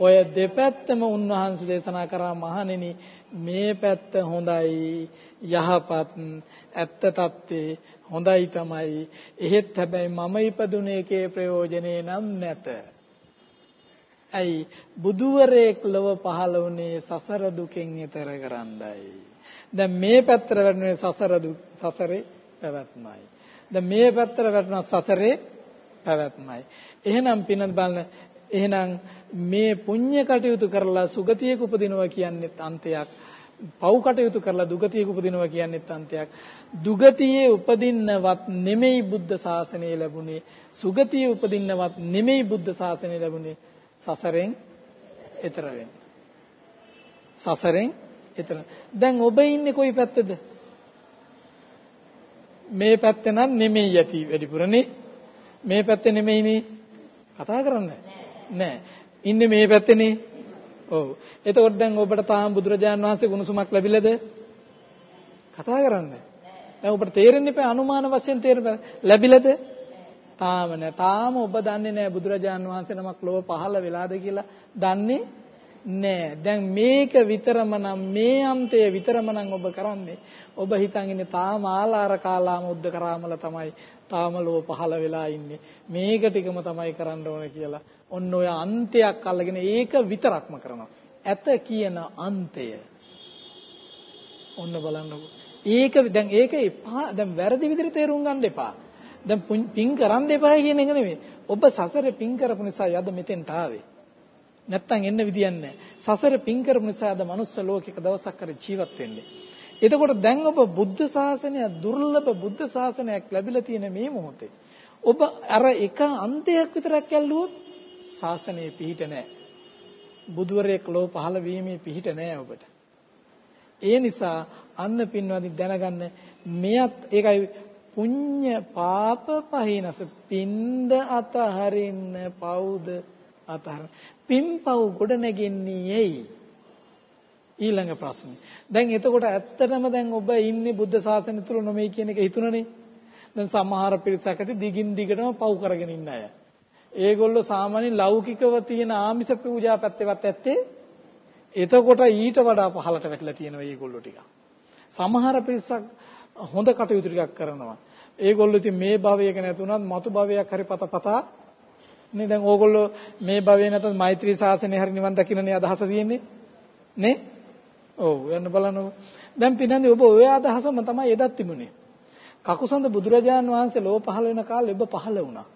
ඔය දෙපැත්තම උන්වහන්සේ දේශනා කරා මහණෙනි මේ පැත්ත හොඳයි යහපත් ඇත්ත తත්වේ හොඳයි තමයි එහෙත් හැබැයි මම ඉපදුනේ එකේ ප්‍රයෝජනේ නම් නැත. ඇයි බුදුවරයෙක් ලොව පහළ වුණේ සසර දුකෙන් ඈතර කරන්නයි. දැන් මේ පැත්තට වැටුනේ සසර දුක් සසරේ පැවැත්මයි. දැන් මේ පැත්තට වැටුණා සසරේ පැවැත්මයි. එහෙනම් පිනත් බලන එහෙනම් මේ පුණ්‍ය කටයුතු කරලා සුගතියක උපදිනවා කියන්නේත් අන්තයක්. පව් කටයුතු කරලා දුගතියක උපදිනවා කියන්නේත් අන්තයක්. දුගතියේ උපදින්නවත් නෙමෙයි බුද්ධ ශාසනය ලැබුණේ. සුගතියේ උපදින්නවත් නෙමෙයි බුද්ධ ශාසනය ලැබුණේ. සසරෙන් එතර වෙන්න. සසරෙන් එතර. දැන් ඔබ ඉන්නේ කොයි පැත්තද? මේ පැත්ත නම් නෙමෙයි යති වැඩිපුරනේ. මේ පැත්ත නෙමෙයිනේ. කතා කරන්නේ නෑ. ඉන්නේ මේ පැත්තේනේ. ඔව්. එතකොට දැන් ඔබට තාම බුදුරජාන් වහන්සේ ගුණසුමක් ලැබිලාද? කතා කරන්නේ. දැන් ඔබට තේරෙන්නේ නැහැ අනුමාන වශයෙන් තේරෙන්නේ ලැබිලාද? තාම නෑ. තාම ඔබ දන්නේ නෑ බුදුරජාන් වහන්සේ නමක් ලොව පහළ වෙලාද කියලා දන්නේ නෑ. දැන් මේක විතරම නම් මේ අන්තය විතරම නම් ඔබ කරන්නේ. ඔබ හිතන් ඉන්නේ තාම ආලාර කාලාම උද්ද කරාමල තමයි තාම ලෝ පහළ වෙලා ඉන්නේ. මේක ටිකම තමයි කරන්න ඕන කියලා. ඔන්න ඔය අන්තයක් අල්ලගෙන ඒක විතරක්ම කරනවා. ඇත කියන අන්තය. ඔන්න බලන්නකෝ. ඒක දැන් ඒක එපා දැන් වැරදි විදිහට තේරුම් ගන්න එපා. දැන් පින් කරන්න එපා කියන එක නෙමෙයි. ඔබ සසරේ පින් කරපු නිසා යද මෙතෙන්ට ආවේ. නැත්තම් එන්න විදියක් නැහැ. සසර පින් කරපු නිසා අද මනුස්ස ලෝකයක දවසක් කර ජීවත් වෙන්නේ. එතකොට දැන් ඔබ බුද්ධ ශාසනය දුර්ලභ බුද්ධ ශාසනයක් ලැබිලා තියෙන මේ මොහොතේ ඔබ අර එක අන්තයක් විතරක් ඇල්ලුවොත් ශාසනයේ පිහිට නැහැ. බුදුවරයෙක් ලෝ පහළ වීමේ පිහිට නැහැ ඔබට. ඒ නිසා අන්න පින්වදින් දැනගන්න මෙයත් ඒකයි පුඤ්ඤ පාප පහිනස පින්ද අතහරින්න පවුද අතහරින්න පින්පව් ගොඩ නැගෙන්නේ ඇයි? ඊළඟ ප්‍රශ්නේ. දැන් එතකොට ඇත්තටම දැන් ඔබ ඉන්නේ බුද්ධ ශාසනය තුල නොමේ කියන එක හිතුණනේ. දැන් සමහර පිරිසක් ඇති දිගින් දිගටම පව් කරගෙන ඉන්න අය. ඒගොල්ලෝ සාමාන්‍ය ලෞකිකව තියෙන ආමිෂ පූජා පැත්තේවත් ඇත්තේ. එතකොට ඊට වඩා පහළට වැටලා තියෙනවා මේගොල්ලෝ ටික. සමහර පිරිසක් හොඳ කටයුතු ටිකක් කරනවා. ඒගොල්ලෝ ඉතින් මේ භවයක නැතුණත් මතු භවයක් හරි පත පතා නේ? දැන් ඕගොල්ලෝ මේ භවයේ නැත්නම් මෛත්‍රී ශාසනය හරි නිවන් දකින්නනේ අදහස තියෙන්නේ? නේ? ඔව් යන්න බලන්නකො දැන් පින්නන්නේ ඔබ ඔය අදහසම තමයි එදත් තිබුණේ. කකුසඳ බුදුරජාන් වහන්සේ ලෝ පහළ වෙන කාලේ ඔබ පහළ වුණා.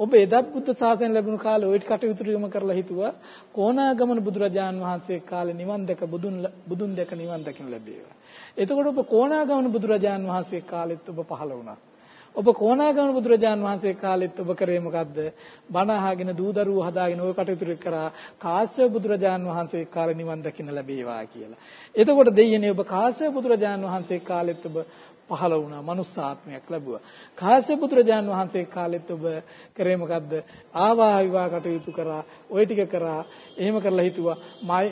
ඔබ එදත් බුද්ධ ශාසනය ලැබුණු කාලේ ওই කටයුතු ටිකම කරලා හිතුවා. කොණාගමන බුදුරජාන් වහන්සේ කාලේ නිවන් දැක බුදුන් බුදුන් දැක නිවන් දකින්න ලැබේවා. එතකොට ඔබ කොණාගමන බුදුරජාන් වහන්සේ කාලෙත් ඔබ පහළ වුණා. ඔබ කොණාගම බුදුරජාන් වහන්සේ කාලෙත් ඔබ කරේ මොකද්ද? බණ අහගෙන දූ දරුවෝ හදාගෙන ওই කටයුතු කරා කාශ්‍යප බුදුරජාන් වහන්සේ කාලේ නිවන් දකින්න ලැබේවා කියලා. එතකොට දෙයියනේ ඔබ කාශ්‍යප බුදුරජාන් වහන්සේ කාලෙත් ඔබ පහළ වුණා මනුස්සාත්මයක් ලැබුවා. කාශ්‍යප බුදුරජාන් වහන්සේ කාලෙත් ඔබ කරේ මොකද්ද? ආවා විවාහ කටයුතු කරා, ওই ටික කරා. එහෙම කරලා හිතුවා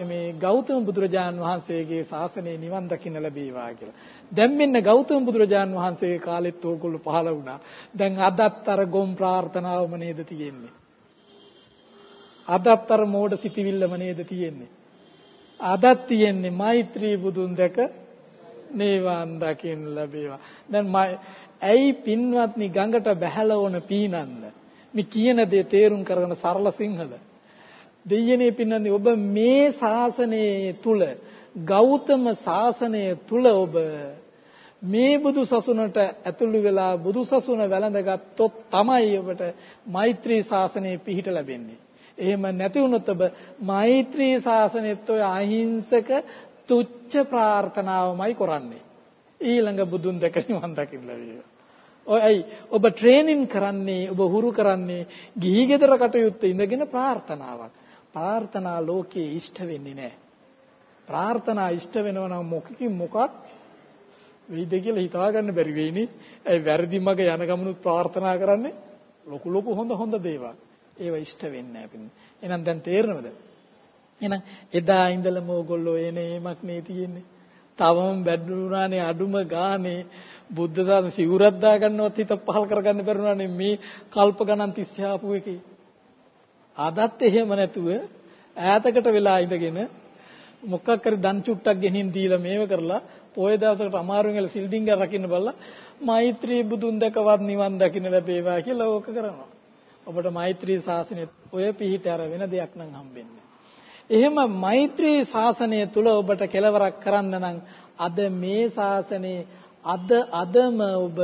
මේ ගෞතම බුදුරජාන් වහන්සේගේ ශාසනය නිවන් දකින්න ලැබේවා කියලා. දැන් මෙන්න ගෞතම බුදුරජාන් වහන්සේගේ කාලෙත් ඕගොල්ලෝ පහළ වුණා. දැන් අදත් අර ගොම් ප්‍රාර්ථනාවම නේද තියෙන්නේ. අදත් අර මෝඩ සිටිවිල්ලම නේද තියෙන්නේ. අදත් තියෙන්නේ මෛත්‍රී බුදුන් දැක නේවන් දකින්න ලැබේවා. දැන් ඇයි පින්වත්නි ගඟට බැහැලා ඕන පීනන්න? මේ කියන දේ තේරුම් කරගෙන සරල සිංහල. දෙයනේ පින්නන්නේ ඔබ මේ ශාසනයේ තුල ගෞතම ශාසනය තුල ඔබ මේ බුදු සසුනට ඇතුළු වෙලා බුදු සසුන වැළඳගත්තොත් තමයි ඔබට මෛත්‍රී ශාසනය පිහිට ලැබෙන්නේ. එහෙම නැති වුණොත් ඔබ මෛත්‍රී ශාසනයත් ඔය අහිංසක තුච්ච ප්‍රාර්ථනාවමයි කරන්නේ. ඊළඟ බුදුන් දැක නිවන් දකින්න ලැබේවා. ඔයයි ඔබ ට්‍රේනින් කරන්නේ ඔබ හුරු කරන්නේ ගිහි ගෙදර කටයුත්ත ඉඳගෙන ප්‍රාර්ථනාවක්. ප්‍රාර්ථනා ලෝකේ ඉෂ්ට වෙන්නේ නැහැ. ප්‍රාර්ථනා ඉෂ්ට වෙනවා නම් මොකකින් මොකක් වෙයිද කියලා හිතා ගන්න බැරි වෙයිනේ. ඒ වැරදි මග යන ගමනුත් ප්‍රාර්ථනා කරන්නේ ලොකු ලොකු හොඳ හොඳ දේවල්. ඒව ඉෂ්ට වෙන්නේ නැහැ. එහෙනම් දැන් තේරෙනවද? එහෙනම් එදා ඉඳලම ඕගොල්ලෝ එනේ එමක් නේ තියෙන්නේ. තවම බැඳුනානේ අඩුම ගානේ බුද්ධ ධර්ම සිවුරක් දා ගන්නවත් හිත පහල් කරගන්න බැරුණානේ මේ කල්ප ගණන් තිස්සේ ආපු එකේ. අදත් එහෙම නැතුව ඈතකට වෙලා ඉඳගෙන මොකක් කර දන් චුට්ටක් ගෙනින් දීලා මේව කරලා පොය දවසකට අමාරුවෙන් ගල සිල් ඩිංගක් රකින්න බලලා මෛත්‍රී බුදුන් දැකවත් නිවන් දකින්න ලැබේවා කියලා ඕක කරනවා. ඔබට මෛත්‍රී ශාසනය ඔය පිහිට අර වෙන දෙයක් නම් හම්බෙන්නේ. එහෙම මෛත්‍රී ශාසනය තුල ඔබට කෙලවරක් කරන්න නම් අද මේ ශාසනයේ අද අදම ඔබ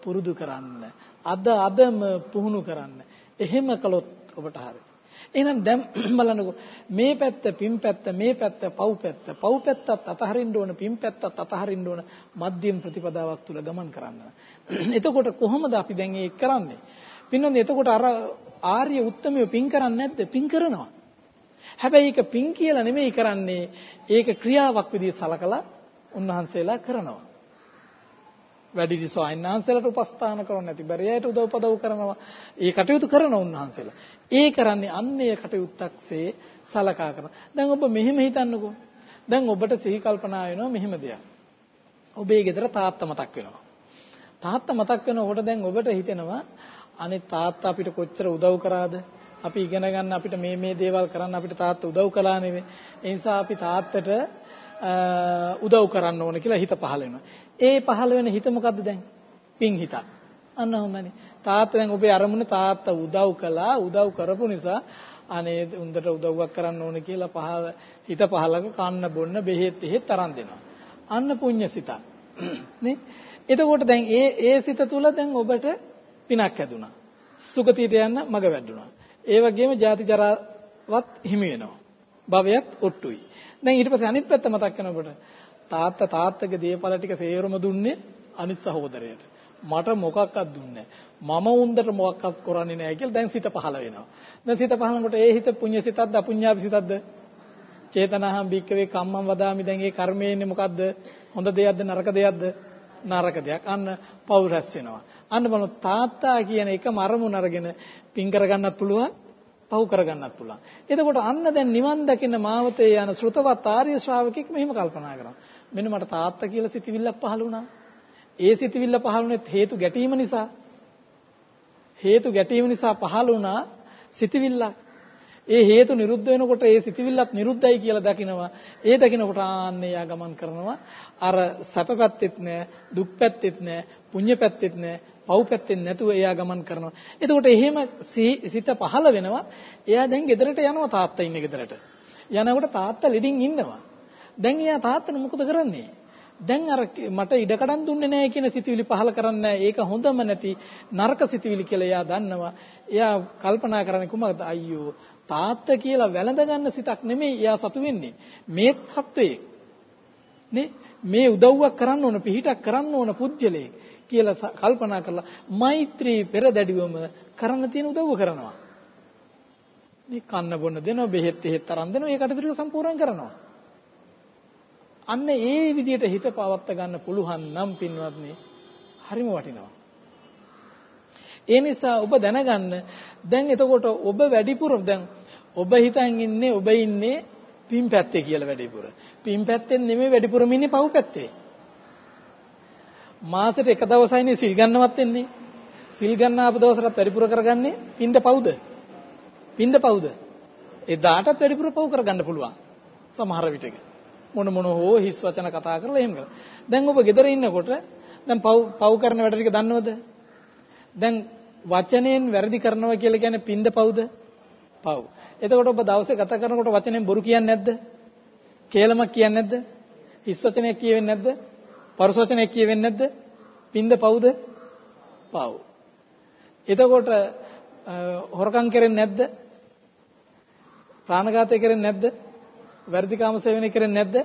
පුරුදු කරන්න. අද අදම පුහුණු කරන්න. එහෙම කළොත් ඔබට හරියි. එහෙනම් දැන් බලන්නකෝ මේ පැත්ත පින් පැත්ත මේ පැත්ත පව් පැත්ත පව් පැත්තත් අතහරින්න ඕන පින් පැත්තත් අතහරින්න ඕන මධ්‍යම ප්‍රතිපදාවක් තුල ගමන් කරන්න. එතකොට කොහොමද අපි දැන් ඒක කරන්නේ? පින්නොත් එතකොට අර ආර්ය උත්තමය පින් කරන්නේ නැද්ද? පින් කරනවා. හැබැයි ඒක පින් කියලා නෙමෙයි කරන්නේ. ඒක ක්‍රියාවක් විදිහට සලකලා උන්වහන්සේලා කරනවා. වැඩිදි ස්වාමීන් උපස්ථාන කරන්නේ නැති බැරියට උදව් පදව් කරනවා. ඒ කටයුතු කරන උන්වහන්සේලා. ඒ කරන්නේ අන්නේ කටයුත්තක්සේ සලකා කරන. දැන් ඔබ මෙහෙම හිතන්නකෝ. දැන් ඔබට සිහි කල්පනා වෙනවා මෙහෙම දෙයක්. ඔබේ ගෙදර තාත්තා මතක් වෙනවා. තාත්තා මතක් වෙනකොට දැන් ඔබට හිතෙනවා අනේ තාත්තා අපිට කොච්චර උදව් කරාද? අපි ඉගෙන ගන්න අපිට මේ මේ දේවල් කරන්න අපිට තාත්තා උදව් කළා නෙවෙයි. ඒ නිසා අපි තාත්තට උදව් කරන්න ඕන කියලා හිත පහළ වෙනවා. ඒ පහළ වෙන හිත මොකද්ද දැන්? පින් හිතක්. අන්න හොඳනේ. තාත්තා දැන් ඔබේ අරමුණ තාත්තා උදව් කළා උදව් කරපු නිසා අනේ උන්දට උදව්වක් කරන්න ඕන කියලා පහල හිත පහලක කන්න බොන්න බෙහෙත් එහෙත් තරම් දෙනවා. අන්න පුණ්‍ය සිතක්. නේ? එතකොට දැන් ඒ ඒ සිත තුල දැන් ඔබට පිනක් ඇදුනා. සුගතියට යන්න මග වැඩුණා. ඒ වගේම ජාති ජරාවත් හිමි වෙනවා. භවයත් ඔට්ටුයි. දැන් ඊට පස්සේ අනිත් පැත්ත මතක් කරනකොට තාත්තා තාත්තගේ දේපල ටික සේරම දුන්නේ අනිත් සහෝදරයට. මට මොකක්වත් දුන්නේ මම උන්දට මොකක්වත් කරන්නේ නැහැ කියලා දැන් සිත පහළ වෙනවා. දැන් සිත පහළනකොට ඒ හිත පුඤ්ඤ සිතක්ද අපුඤ්ඤාපි සිතක්ද? චේතනහම් භික්කවේ කම්මං වදාමි දැන් ඒ කර්මයේ ඉන්නේ මොකද්ද? හොඳ දෙයක්ද නරක දෙයක්ද? නරක දෙයක්. අන්න පව් රැස් වෙනවා. අන්න බලමු තාත්තා කියන එකම අරමුණ අරගෙන පින් කරගන්නත් පුළුවන්, පව් කරගන්නත් පුළුවන්. එතකොට අන්න දැන් නිවන් දකින්න මාවතේ යන ශ්‍රුතවත් ආර්ය ශ්‍රාවකෙක් මෙහිම කල්පනා කරනවා. මෙන්න මට තාත්තා කියලා සිතවිල්ලක් පහළ වුණා. ඒ සිතවිල්ල පහළ වුණේ හේතු ගැටීම නිසා. හේතු ගැටීම නිසා පහළ වුණා සිතවිල්ලක්. ඒ හේතු නිරුද්ධ වෙනකොට ඒ සිතවිල්ලත් නිරුද්ධයි කියලා දකිනවා. ඒ දකිනකොට ආන්නේ යා ගමන් කරනවා. අර සැප පැත්තෙත් නෑ, දුක් පැත්තෙත් නෑ, පුණ්‍ය පැත්තෙත් නෑ, පව් පැත්තෙත් නැතුව එයා ගමන් කරනවා. එතකොට එහෙම සිත පහළ වෙනවා. එයා දැන් ගෙදරට යනවා තාත්තා ඉන්න ගෙදරට. යනකොට තාත්තා ලෙඩින් ඉන්නවා. දැන් එයා තාත්තට මොකද කරන්නේ? දැන් අර මට ඉඩකඩම් දුන්නේ නැහැ කියන සිතුවිලි පහල කරන්නේ ඒක හොඳම නැති නරක සිතුවිලි කියලා එයා දන්නවා. එයා කල්පනා කරන්නේ කුමක්ද? අයියෝ තාත්තා කියලා වැළඳ ගන්න සිතක් නෙමෙයි එයා සතු වෙන්නේ. මේ සත්වයේ නේ මේ උදව්වක් කරන්න ඕන පිහිටක් කරන්න ඕන පුජ්‍යලේ කියලා කල්පනා කරලා මෛත්‍රී පෙරදැඩිවම කරන්න තියෙන උදව්ව කරනවා. මේ කන්න බොන්න දෙනවා බෙහෙත් එහෙත් තරම් දෙනවා ඒ කටයුතු ටික සම්පූර්ණ කරනවා. අන්න ඒ විදිහට හිත පවත්ත ගන්න පුළුවන් නම් පින්වත්නි හරිම වටිනවා. ඒ නිසා ඔබ දැනගන්න දැන් එතකොට ඔබ වැඩිපුර දැන් ඔබ හිතන් ඉන්නේ ඔබ ඉන්නේ පින් පැත්තේ කියලා වැඩිපුර. පින් පැත්තෙන් නෙමෙයි වැඩිපුරම ඉන්නේ පව් පැත්තේ. මාසෙට එක දවසයිනේ සිල් ගන්නවත් වෙන්නේ. සිල් ගන්න ආපු දවසට වැඩිපුර කරගන්නේ පින්ද පව්ද? පින්ද පව්ද? එදාටත් වැඩිපුර පව් කරගන්න පුළුවන්. සමහර විටක. මොන මොන හෝ හිස් වචන කතා කරලා එහෙම කරලා. දැන් ඔබ ගෙදර ඉන්නකොට දැන් පව් පව් කරන වැඩ ටික දන්නවද? දැන් වචනයෙන් වැරදි කරනවා කියලා කියන්නේ පින්ද පව්ද? පව්. එතකොට ඔබ දවසේ ගත කරනකොට වචනෙන් බොරු කියන්නේ නැද්ද? කේලමක් කියන්නේ නැද්ද? හිස් වචනයක් කියවෙන්නේ නැද්ද? පරුස වචනයක් කියවෙන්නේ නැද්ද? පින්ද පව්ද? පව්. එතකොට හොරකම් කරන්නේ නැද්ද? ප්‍රාණඝාතය කරන්නේ නැද්ද? වැරදි කාම සේවනය කරන්නේ නැද්ද?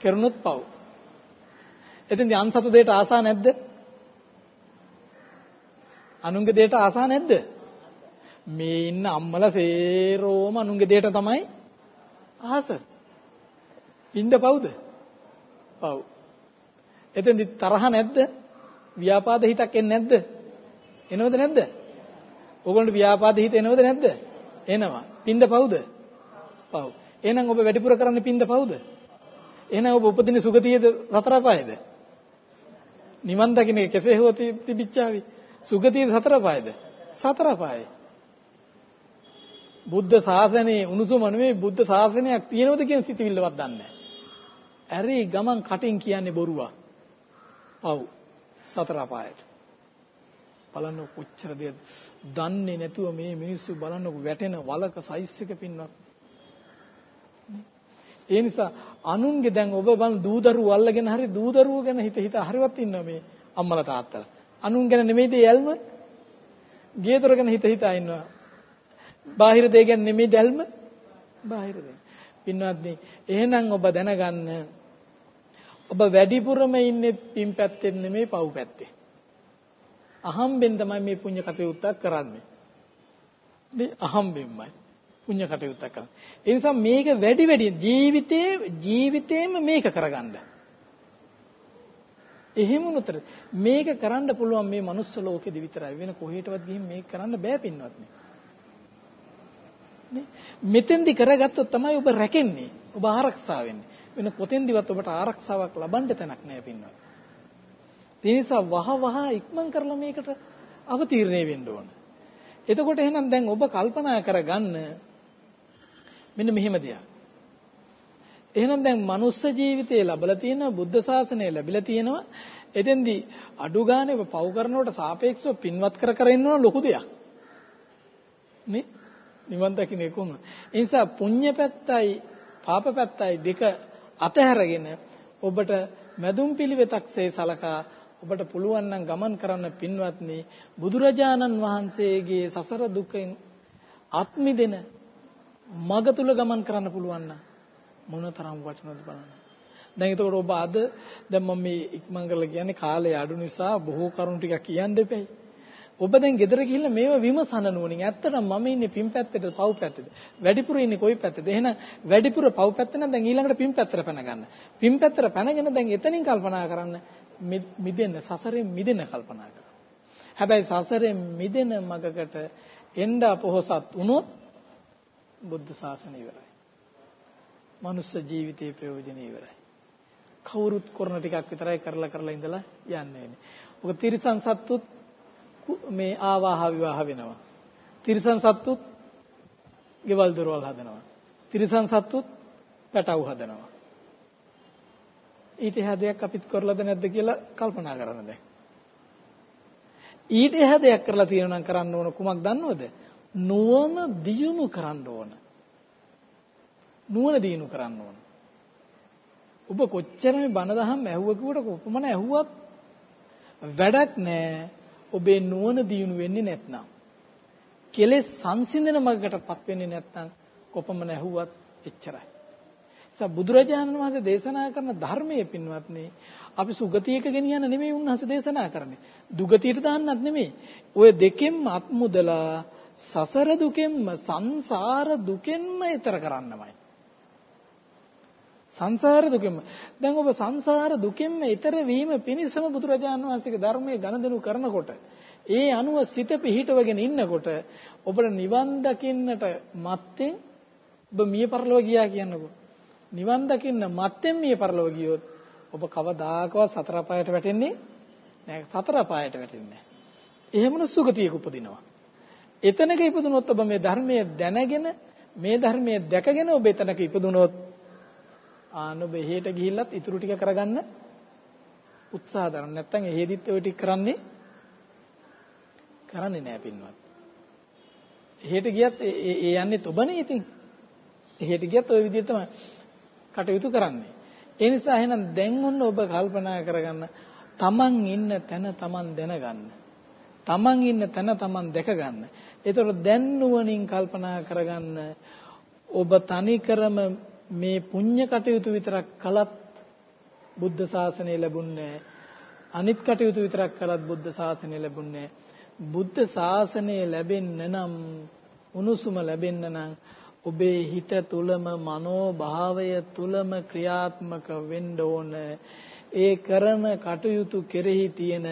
කරනොත් පව්. එතෙන්දී අන්සතු දෙයට ආසා නැද්ද? අනුන්ගේ දෙයට ආසා නැද්ද? මේ ඉන්න අම්මලා සේරෝම අනුන්ගේ දෙයට තමයි ආස. ඉන්න පවුද? පව්. එතෙන්දි තරහ නැද්ද? ව්‍යාපාද හිතක් එන්නේ නැද්ද? එනවද නැද්ද? ඕගොල්ලන්ට ව්‍යාපාද හිත එනවද නැද්ද? එනවා. පින්ද පවුද? පව්. එහෙනම් ඔබ වැඩිපුර කරන්නේ පින්ද පවුද? එහෙනම් ඔබ උපදින සුගතියේද සතර පායද? නිවන් දකින්න කෙසේ හෝ තිබිච්චාවි. සුගතියේ සතර පායද? සතර පායයි. බුද්ධ ශාසනයේ උණුසුම නෙමෙයි බුද්ධ ශාසනයක් තියෙනවද කියන සිතිවිල්ලවත් දන්නේ නැහැ. ඇරි ගමන් කටින් කියන්නේ බොරුවක්. පව් සතර පායට. බලන්න කොච්චර දෙයක් දන්නේ නැතුව මේ මිනිස්සු බලන්නකො වැටෙන වලක සයිස් එක පින්නක්. ඒ නිසා අනුන්ගේ දැන් ඔබ බලන දූදරුව අල්ලගෙන හරි දූදරුව ගැන හිත හිත හරිවත් ඉන්නවා මේ අම්මලා තාත්තලා. අනුන් ගැන නෙමෙයිද යල්ම? ගියතර ගැන හිත හිතා ඉන්නවා. බාහිර දේ ගැන නෙමෙයි දැල්ම? බාහිර දේ. පින්වත්නි, එහෙනම් ඔබ දැනගන්න ඔබ වැඩිපුරම ඉන්නේ පින් පැත්තෙන් නෙමෙයි පව් පැත්තේ. අහම්බෙන් තමයි මේ පුණ්‍ය කටයුත්තක් කරන්නේ. මේ අහම්බෙන්මයි. පුණ්‍ය කටයුත්තක් කරන්නේ. ඒ නිසා මේක වැඩි වැඩි ජීවිතේ ජීවිතේම මේක කරගන්න. එහෙම උනතර මේක කරන්න පුළුවන් මේ manuss ලෝකෙදි විතරයි වෙන කොහෙටවත් ගිහින් මේක කරන්න බෑ පින්වත්නි. නේ මෙතෙන්දි කරගත්තොත් තමයි ඔබ රැකෙන්නේ. ඔබ ආරක්ෂා වෙන්නේ. වෙන කොතෙන්දිවත් ඔබට ආරක්ෂාවක් ලබන්න තැනක් නෑ පින්වත්නි. ඒ නිසා වහ වහ ඉක්මන් කරලා මේකට අවතීර්ණය වෙන්න ඕන. එතකොට එහෙනම් දැන් ඔබ කල්පනා කරගන්න මෙන්න මෙහෙම දෙයක්. එහෙනම් දැන් මනුස්ස ජීවිතේ ලැබලා තියෙනවා බුද්ධ ශාසනය ලැබිලා තියෙනවා. එතෙන්දී අඩු ගානේ පව් කරනවට සාපේක්ෂව පින්වත් කර කර ඉන්නව ලොකු දෙයක්. නේ? නිවන් දකින්න කොහොම? ඒ නිසා පුණ්‍ය පැත්තයි පාප පැත්තයි දෙක අතහැරගෙන ඔබට මැදුම් පිළිවෙතක්සේ සලකා ඔබට පුළුවන් නම් ගමන් කරන්න පින්වත්නි බුදුරජාණන් වහන්සේගේ සසර දුකෙන් අත්මිදෙන මග තුල ගමන් කරන්න පුළුවන් නම් මොනතරම් වටිනවද බලන්න. දැන් එතකොට ඔබ අද දැන් මම මේ ඉක්මන් කරලා කියන්නේ කාලය අඩු නිසා බොහෝ කරුණු ටිකක් කියන්න දෙපැයි. ඔබ දැන් ගෙදර ගිහිල්ලා මේව විමසන නුවණින් ඇත්තටම මම ඉන්නේ පින් පැත්තේද පව් පැත්තේද? වැඩිපුර ඉන්නේ කොයි පැත්තේද? එහෙනම් වැඩිපුර පව් පැත්තේ නම් දැන් ඊළඟට පින් පැත්තට පැන ගන්න. පින් පැත්තට පැනගෙන දැන් එතනින් කල්පනා කරන්න මිදෙන්න සසරෙන් මිදෙන්න කල්පනා කරන්න හැබැයි සසරෙන් මිදෙන මගකට එන්න අපොහසත් වුණොත් බුද්ධ ශාසනය ඉවරයි. මනුස්ස ජීවිතේ ප්‍රයෝජන ඉවරයි. කවුරුත් කරන ටිකක් විතරයි කරලා කරලා ඉඳලා යන්නේ. ඔක තිරිසන් සත්තුත් මේ ආවාහ විවාහ වෙනවා. තිරිසන් සත්තුත් ගෙවල් දොරවල් හදනවා. තිරිසන් සත්තුත් පැටව් හදනවා. ඊට එහා දෙයක් අපිත් කරලාද නැද්ද කියලා කල්පනා කරන්න දැන්. ඊට එහා දෙයක් කරලා තියෙනවා නම් කරන්න ඕන කුමක් දන්නවද? නුවණ දියුණු කරන්න ඕන. නුවණ දියුණු කරන්න ඕන. ඔබ කොච්චර මේ බණ දහම් ඇහුව කිව්වට කොපමණ ඇහුවත් වැඩක් නැහැ. ඔබේ නුවණ දියුණු වෙන්නේ නැත්නම්. කෙලෙස් සංසිඳන මගකටපත් වෙන්නේ නැත්නම් කොපමණ ඇහුවත් එච්චරයි. නිසා බුදුරජාණන් වහන්සේ දේශනා කරන ධර්මයේ පින්වත්නි අපි සුගතියක ගෙනියන්න නෙමෙයි උන්වහන්සේ දේශනා කරන්නේ. දුගතියට දාන්නත් නෙමෙයි. ඔය දෙකෙන්ම අත්මුදලා සසර දුකෙන්ම සංසාර දුකෙන්ම ඈතර කරන්නමයි. සංසාර දුකෙන්ම දැන් ඔබ සංසාර දුකෙන්ම ඈතර වීම පිණිසම බුදුරජාණන් වහන්සේගේ ධර්මයේ ගණදෙනු කරනකොට ඒ අනුව සිත පිහිටවගෙන ඉන්නකොට ඔබට නිවන් දකින්නට මත්තෙන් ඔබ මිය පරලොව ගියා කියන්නකෝ. නිවන් දකින්න මත්තෙන් මිය පරලොව ගියොත් ඔබ කවදාකවත් සතර පායට වැටෙන්නේ නෑ සතර පායට වැටෙන්නේ නෑ එහෙමන සුගතියක උපදිනවා. එතනක ඉපදුනොත් ඔබ මේ ධර්මයේ දැනගෙන මේ ධර්මයේ දැකගෙන ඔබ එතනක ඉපදුනොත් ආන ඔබ එහෙට ගිහිල්ලත් ඉතුරු ටික කරගන්න උත්සාහ කරන්න. නැත්නම් එහෙදිත් ඔය ටික කරන්නේ කරන්නේ නෑ පින්වත්. එහෙට ගියත් ඒ යන්නේ ඔබනේ ඉතින්. එහෙට ගියත් ওই විදිහ තමයි කටයුතු කරන්නේ. ඒ නිසා එහෙනම් දැන් ඔන්න ඔබ කල්පනා කරගන්න තමන් ඉන්න තැන තමන් දැනගන්න. තමන් ඉන්න තැන තමන් දැක ගන්න. ඒතර දැන් නුවණින් කල්පනා කරගන්න ඔබ තනි කරම මේ පුණ්‍ය කටයුතු විතරක් කළත් බුද්ධ ශාසනය ලැබුණේ අනිත් කටයුතු විතරක් කළත් බුද්ධ ශාසනය ලැබුණේ බුද්ධ ශාසනය ලැබෙන්න නම් උණුසුම ලැබෙන්න නම් ඔබේ හිත තුලම මනෝභාවය තුලම ක්‍රියාත්මක වෙන්න ඕන. ඒ කරන කටයුතු කෙරෙහි තියෙන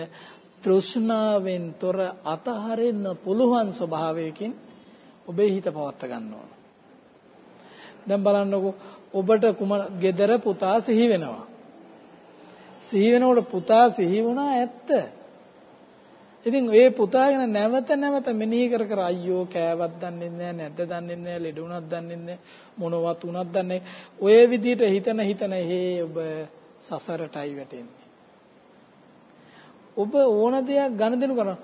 තෘෂ්ණාවෙන් තොර අතහරින්න පුළුවන් ස්වභාවයකින් ඔබේ හිත පවත් ගන්න ඕන. දැන් බලන්නකෝ ඔබට කුමන gedara පුතා සිහි වෙනවා. සිහි වෙනකොට පුතා සිහි වුණා ඇත්ත. ඉතින් ඒ පුතා ගැන නැවත නැවත මෙනෙහි කර කර අයියෝ කෑවත් දන්නේ නැහැ නැද්ද දන්නේ නැහැ ලෙඩ වුණත් දන්නේ නැහැ මොනවත් වුණත් දන්නේ ඔය විදිහට හිතන හිතන හේ ඔබ සසරටයි වැටෙන්නේ. ඔබ ඕන දෙයක් ගණ දෙනු කරන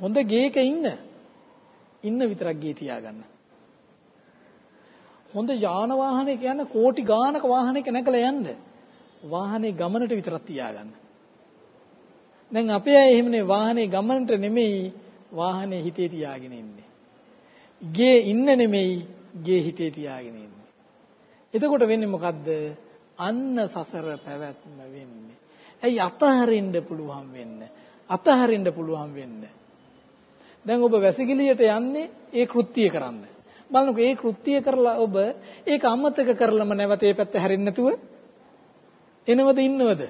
හොඳ ගේක ඉන්න. ඉන්න විතරක් ගේ තියාගන්න. හොඳ යාන වාහනයක යන කෝටි ගානක වාහනයක නැගලා යන්න. වාහනේ ගමනට විතරක් තියාගන්න. දැන් අපේ අය එහෙමනේ වාහනේ ගමනට නෙමෙයි වාහනේ හිතේ තියාගෙන ඉන්නේ. ගේ ඉන්න නෙමෙයි ගේ හිතේ තියාගෙන ඉන්නේ. එතකොට වෙන්නේ මොකද්ද? අන්න සසර පැවැත්ම වෙන්නේ. ඇයි අතහරින්න පුළුවන් වෙන්න? අතහරින්න පුළුවන් වෙන්න. දැන් ඔබ වැසිකිළියට යන්නේ ඒ කෘත්‍යය කරන්න. බලන්නකෝ ඒ කෘත්‍ය කරලා ඔබ ඒක අමතක කරලම නැවත ඒ පැත්ත හැරෙන්නේ නැතුව එනවද ඉන්නවද?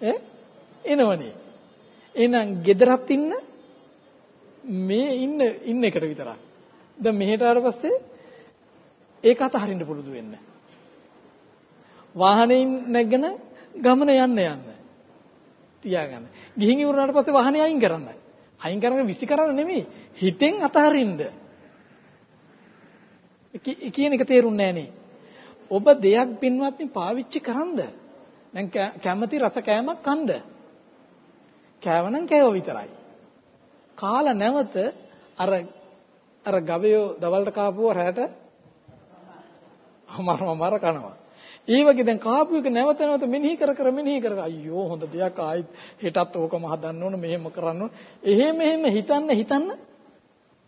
ඈ? එනවනේ. එහෙනම් gedarat ඉන්න මේ ඉන්න ඉන්න එකට විතරක්. දැන් මෙහෙට ආවට පස්සේ ඒක අතහරින්න පුරුදු වෙන්න. වාහනේ නැගගෙන ගමන යන්න යන්න. තියාගන්න. ගිහින් ඉවරනාට පස්සේ වාහනේ අයින් කරන්න. අයින් කරගෙන විසි කරන්න නෙමෙයි. හිතෙන් අතහරින්න. කියන එක තේරුන්නේ නැහනේ. ඔබ දෙයක් පින්වත්නි පාවිච්චි කරන්ද? දැන් කැමති රස කෑමක් කන්න. කෑවනම් කෑව විතරයි. කාලා නැවත අර අර ගවයෝ දවල්ට කාපුව රැට අමාරු අමාරු කනවා. ඒ වගේ දැන් කාපු එක නැවත නැවත මෙනෙහි කර කර මෙනෙහි කර අයියෝ හොඳ දෙයක් ආයිත් හෙටත් ඕකම හදන්න ඕන මෙහෙම කරන්න ඕන. එහෙම එහෙම හිතන්න හිතන්න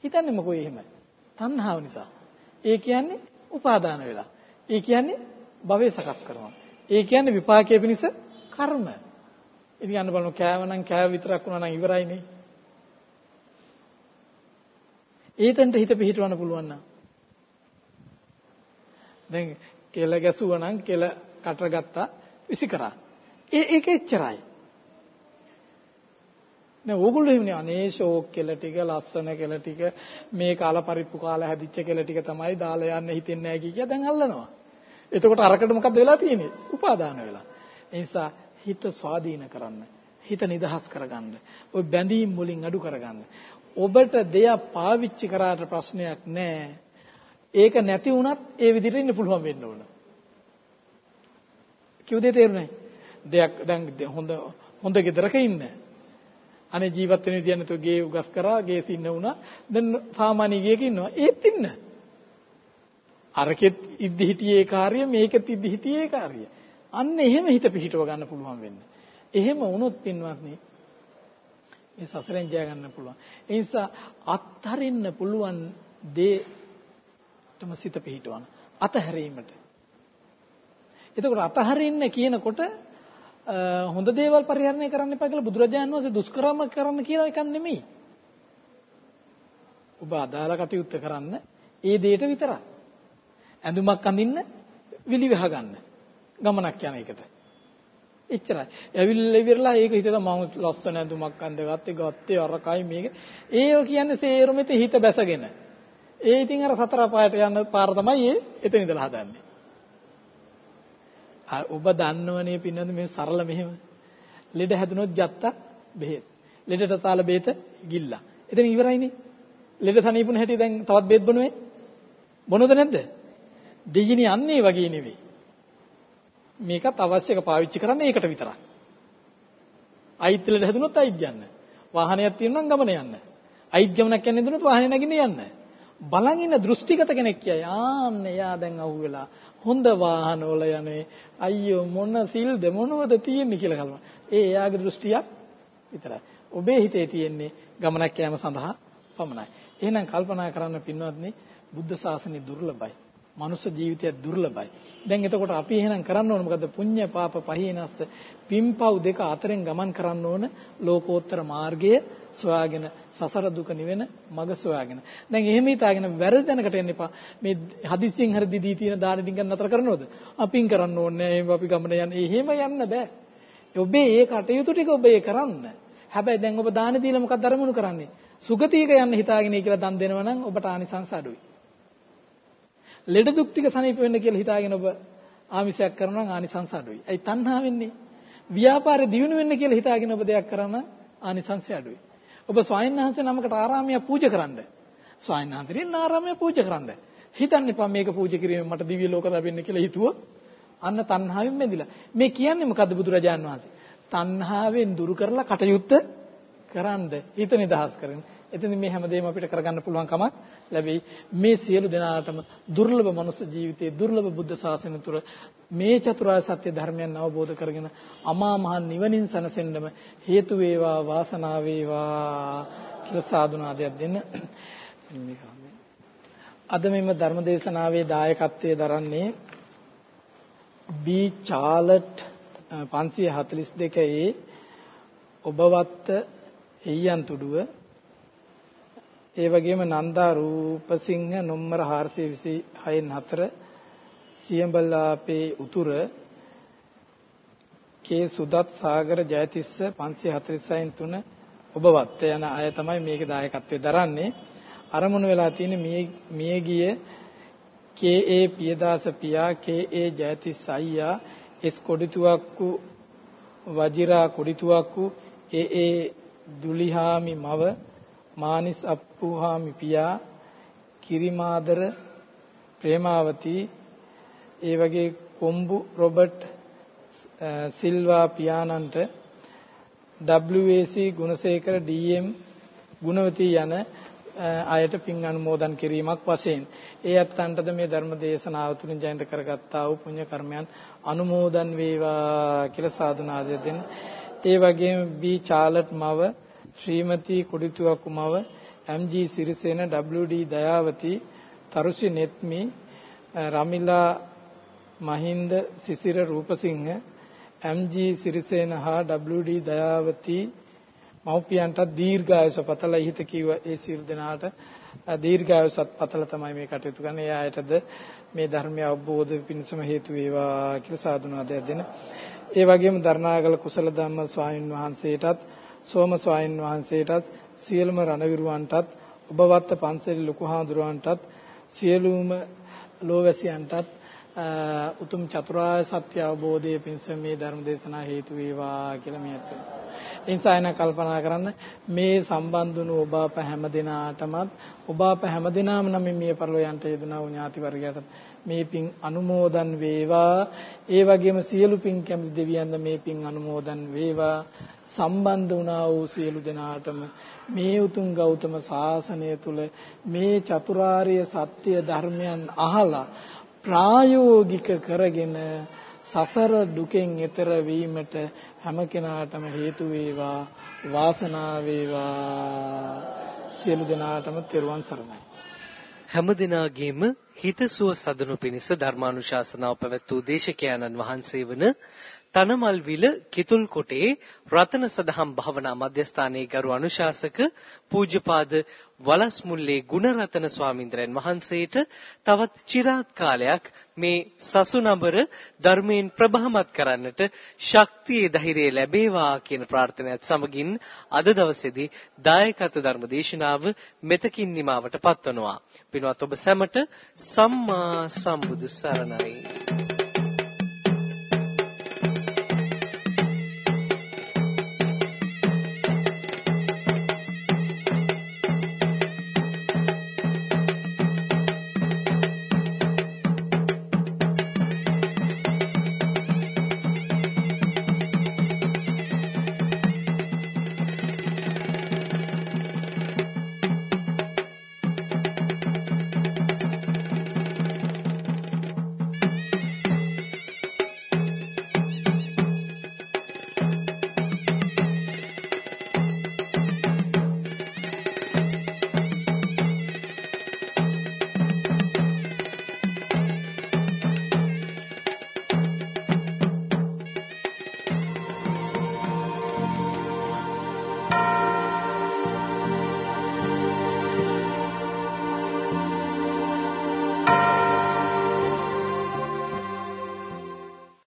හිතන්නේ මොකෝ එහෙම? තණ්හාව නිසා. ඒ කියන්නේ උපාදාන වෙලා. ඒ කියන්නේ භවය සකස් කරනවා. ඒ කියන්නේ විපාකයේ පිණිස කර්ම. ඉතින් යන්න බලමු කෑවනම් කෑව විතරක් වුණා නම් ඉවරයිනේ. ඒතෙන්ට හිත පිහිටවන්න පුළුවන් නම් දැන් කෙල ගැසුවා නම් කෙල කට ගත්තා විසි කරා. ඒ ඒක එච්චරයි. දැන් ඕගොල්ලෝ එහෙමනේ අනේ ෂෝක් කෙල ටික ලස්සන කෙල ටික මේ කාල පරිප්පු කාලා හැදිච්ච කෙල ටික තමයි දාලා යන්න හිතෙන්නේ නැහැ කිය දැන් අල්ලනවා. එතකොට අරකට මොකද්ද වෙලා තියෙන්නේ? උපාදාන වෙලා. ඒ නිසා හිත ස්වාධීන කරන්න. හිත නිදහස් කරගන්න. ওই බැඳීම් වලින් අඩු කරගන්න. ඔබට දෙයක් පාවිච්චි කරාට ප්‍රශ්නයක් නැහැ. ඒක නැති වුණත් ඒ විදිහට ඉන්න පුළුවන් වෙන්න ඕන. කිව්ව දේ තේරුණායි. දෙයක් දැන් හොඳ හොඳ ගෙදරක ඉන්න. අනේ ජීවත් වෙන විදිය නැතුව ගේ උගස් කරා ගේ සින්න වුණා. දැන් සාමාන්‍ය ගේක ඉන්නවා. ඒත් ඉන්න. අරකෙත් ඉද්දි හිටියේ කාර්ය මේකෙත් ඉද්දි හිටියේ කාර්ය. අන්න එහෙම හිත පිහිටව ගන්න පුළුවන් වෙන්න. එහෙම වුණොත් පින්වත්නි මේ සසරෙන් ජය ගන්න පුළුවන්. ඒ නිසා අත්හරින්න පුළුවන් දේටම සිත පිහිටවන. අතහැරීමට. එතකොට අතහරින්න කියනකොට හොඳ දේවල් පරිහරණය කරන්න එපා කියලා බුදුරජාණන් වහන්සේ දුෂ්කරම කරන්න කියලා එකක් නෙමෙයි. ඔබ අදාළ කටයුත්ත කරන්න ඒ දෙයට විතරයි. ඇඳුමක් අඳින්න විලි වහ ගන්න. ගමනක් යන එකට. එච්චරයි. ඇවිල්ලා ඉවරලා ඒක හිතලා මම ලස්සන ඇඳුමක් අඳගත්තේ ගත්තේ අරකයි මේක. ඒව කියන්නේ සේරමෙත හිත බැසගෙන. ඒ ඉතින් අර සතර පායට යන පාර තමයි ඒ එතන ඉඳලා හදන්නේ. ඔබ දන්නවනේ පින්නද මේ සරල මෙහෙම. ලෙඩ හැදුනොත් ජත්ත බෙහෙත්. ලෙඩට තාල බෙහෙත ගිල්ලා. එතන ඉවරයිනේ. ලෙඩ තනීපුන හැටි දැන් තවත් බෙහෙත් බොනුවේ. බොනවද නැද්ද? දෙයිනේ යන්නේ වගේ නෙවෙයි. මේකත් අවශ්‍යක පාවිච්චි කරන්න ඒකට විතරක්. අයිත් ලෙඩ හැදුනොත් අයිත් යන්න. වාහනයක් තියෙනවා නම් ගමන යන්න. අයිත් ගමනක් යන්න දුනොත් වාහනේ නැගින්න යන්න. බලන් ඉන්න දෘෂ්ටිගත කෙනෙක් කියයි ආන්න එයා දැන් අහුවෙලා හොඳ වාහන වල යන්නේ අයියෝ මොන සිල්ද මොනවද තියෙන්නේ කියලා කල්පනා. ඒ එයාගේ දෘෂ්ටියක් විතරයි. ඔබේ හිතේ තියෙන්නේ ගමනක් යෑම සඳහා පමණයි. එහෙනම් කල්පනා කරන්න පින්වත්නි බුද්ධ ශාසනය දුර්ලභයි. මනුෂ්‍ය ජීවිතය දුර්ලභයි. දැන් එතකොට අපි එහෙනම් කරන්න ඕන මොකද? පුඤ්ඤ පාප පහිනස්ස පින්පව් දෙක අතරින් ගමන් කරන්න ඕන ලෝකෝත්තර මාර්ගයේ සොයාගෙන සසර දුක නිවෙන මඟ සොයාගෙන. දැන් එහෙම හිතාගෙන වැරදි දැනකට එන්න එපා. මේ හදිස්සියෙන් හරි දිදී තියෙන දාන ටික නතර කරනවද? අපින් කරන්න ඕනේ එහෙම අපි ගමන යන්නේ. එහෙම යන්න බෑ. ඔබේ ඒ කටයුතු ටික ඔබ ඒ කරන්න. හැබැයි දැන් ඔබ දාන දීලා මොකක්ද අරමුණු කරන්නේ? සුගතියක යන්න හිතාගෙන කියලා දන් දෙනවා නම් ඔබට ආනිසංස අඩුයි. ලෙඩ දුක් ටික සනීප වෙන්න කියලා හිතාගෙන ඔබ ආමිෂයක් කරනවා නම් ආනිසංස අඩුයි. ඒ තණ්හාවෙන්නේ. ව්‍යාපාරේ දියුණු වෙන්න කියලා හිතාගෙන ඔබ දෙයක් කරන ආනිසංසය අඩුයි. ඔබ ස්වාමීන් වහන්සේ නමකට ආරාමයක් පූජා කරන්න. ස්වාමීන් වහන්සේගෙන් ආරාමයක් පූජා කරන්න. හිතන්න එපා මේක පූජා කිරීමෙන් මට දිව්‍ය ලෝක ලැබෙන්න කියලා හිතුවොත් අන්න තණ්හාවෙන් බැඳිලා. මේ කියන්නේ මොකද්ද බුදුරජාන් වහන්සේ? තණ්හාවෙන් දුරු කරලා කටයුත්ත කරන්න හිත නිදහස් කරගෙන. එතන මේ හැමදේම අපිට කරගන්න පුළුවන් කමක් ලැබෙයි. මේ සියලු දෙනාටම දුර්ලභ මනුස්ස ජීවිතයේ දුර්ලභ බුද්ධ ශාසනය තුර මේ චතුරාර්ය සත්‍ය ධර්මයන් අවබෝධ කරගෙන අමා මහ නිවනින් සැනසෙන්නම හේතු වේවා වාසනාව වේවා කියලා සාදුනාදයක් දෙන්න. අද මෙම ධර්ම දේශනාවේ දායකත්වයේ දරන්නේ බී චාලට් 542 ඒ ඔබවත්ත එయ్యంතුඩුව ඒ වගේම නන්දා රූපසිංහ නොම්බර 426න් 4 සියඹලාපේ උතුර කේ සුදත් සාගර ජයතිස්ස 546න් 3 ඔබවත් යන අය තමයි මේකේ දායකත්වයේ දරන්නේ අරමුණු වෙලා තියෙන මියගිය කේ.ඒ. පියදාස පියා කේ.ඒ. ජයතිස්ස අයියා එස් කොඩිතුවක්කු වජිරා කොඩිතුවක්කු ඒ.ඒ. දුලිහාමි මව මානිස් අප්පුහාමි පියා කිරිමාදර ප්‍රේමාවති ඒ වගේ කොම්බු රොබර්ට් සිල්වා පියාණන්ට WAC ගුණසේකර DM ගුණවති යන අයට පින් අනුමෝදන් කිරීමක් වශයෙන් ඒ අත්තන්ටද මේ ධර්ම දේශනාව තුලින් ජයන්ත කරගත්තා වූ පුණ්‍ය කර්මයන් අනුමෝදන් වේවා කියලා සාදුනාදය දෙන්න. ඒ වගේම බී චාලට් මව ශ්‍රීමති කුඩිතුවක්කු මව MG Sirisena WD Dayawathi Tharushi නෙත්මි Ramila Mahinda Sisira Rupasinghe MG Sirisena හා WD දයාවති මව්පියන්ට දීර්ඝායුෂ පතලා ඉහිත කිව්ව ඒ සියලු දෙනාට දීර්ඝායුෂත් පතලා තමයි මේ කටයුතු කරන්නේ. ඒ අයටද මේ ධර්මය අවබෝධ පිණිසම හේතු වේවා කියලා සාදුනාදයක් දෙන. ඒ වගේම දරණාගල කුසල ධම්ම ස්වාමින් වහන්සේටත් සෝම ස්වාමින් වහන්සේටත් සියලුම රණවිරුවන්ටත් ඔබවත්ත පන්සලේ ලොකු හාමුදුරුවන්ටත් සියලුම ලෝවැසියන්ටත් උතුම් චතුරාර්ය සත්‍ය අවබෝධයේ පිණිස මේ ධර්ම දේශනා හේතු වේවා කියලා මේ අත. එනිසා එන කල්පනා කරන්න මේ සම්බන්ධ වුණු ඔබ අප හැම දිනාටමත් ඔබ අප හැම දිනාම නම් මේ පරිලෝයන්ට යෙදුනා වූ ඥාති වර්ගයට මේ පින් අනුමෝදන් වේවා ඒ වගේම සියලු පින් කැමති දෙවියන්ද මේ පින් අනුමෝදන් වේවා සම්බන්ධ වුණා වූ සියලු දෙනාටම මේ උතුම් ගෞතම සාසනය තුල මේ චතුරාර්ය සත්‍ය ධර්මයන් අහලා ප්‍රායෝගික කරගෙන සසර දුකෙන් එතර වීමට හැම කෙනාටම හේතු වේවා වාසනාව වේවා. සියලු දෙනාටම තෙරුවන් සරණයි. හැම දිනාගේම හිතසුව සදනු පිණිස ධර්මානුශාසනාව පැවැත් වූ දේශකයන්න් වහන්සේ වන තනමල්විල කිතුල්කොටේ රතන සදහම් භාවනා මධ්‍යස්ථානයේ ගරු අනුශාසක පූජ්‍යපාද වලස්මුල්ලේ ගුණරතන ස්වාමින්ද්‍රයන් වහන්සේට තවත් চিරාත් කාලයක් මේ සසුනඹර ධර්මයෙන් ප්‍රබහමත් කරන්නට ශක්තිය ධෛර්යය ලැබේවා කියන ප්‍රාර්ථනාවත් සමගින් අද දවසේදී දායකත්ව ධර්ම දේශනාව මෙතකින් නිමවට පත්වනවා. පින්වත් ඔබ සැමට සම්මා සම්බුදු සරණයි.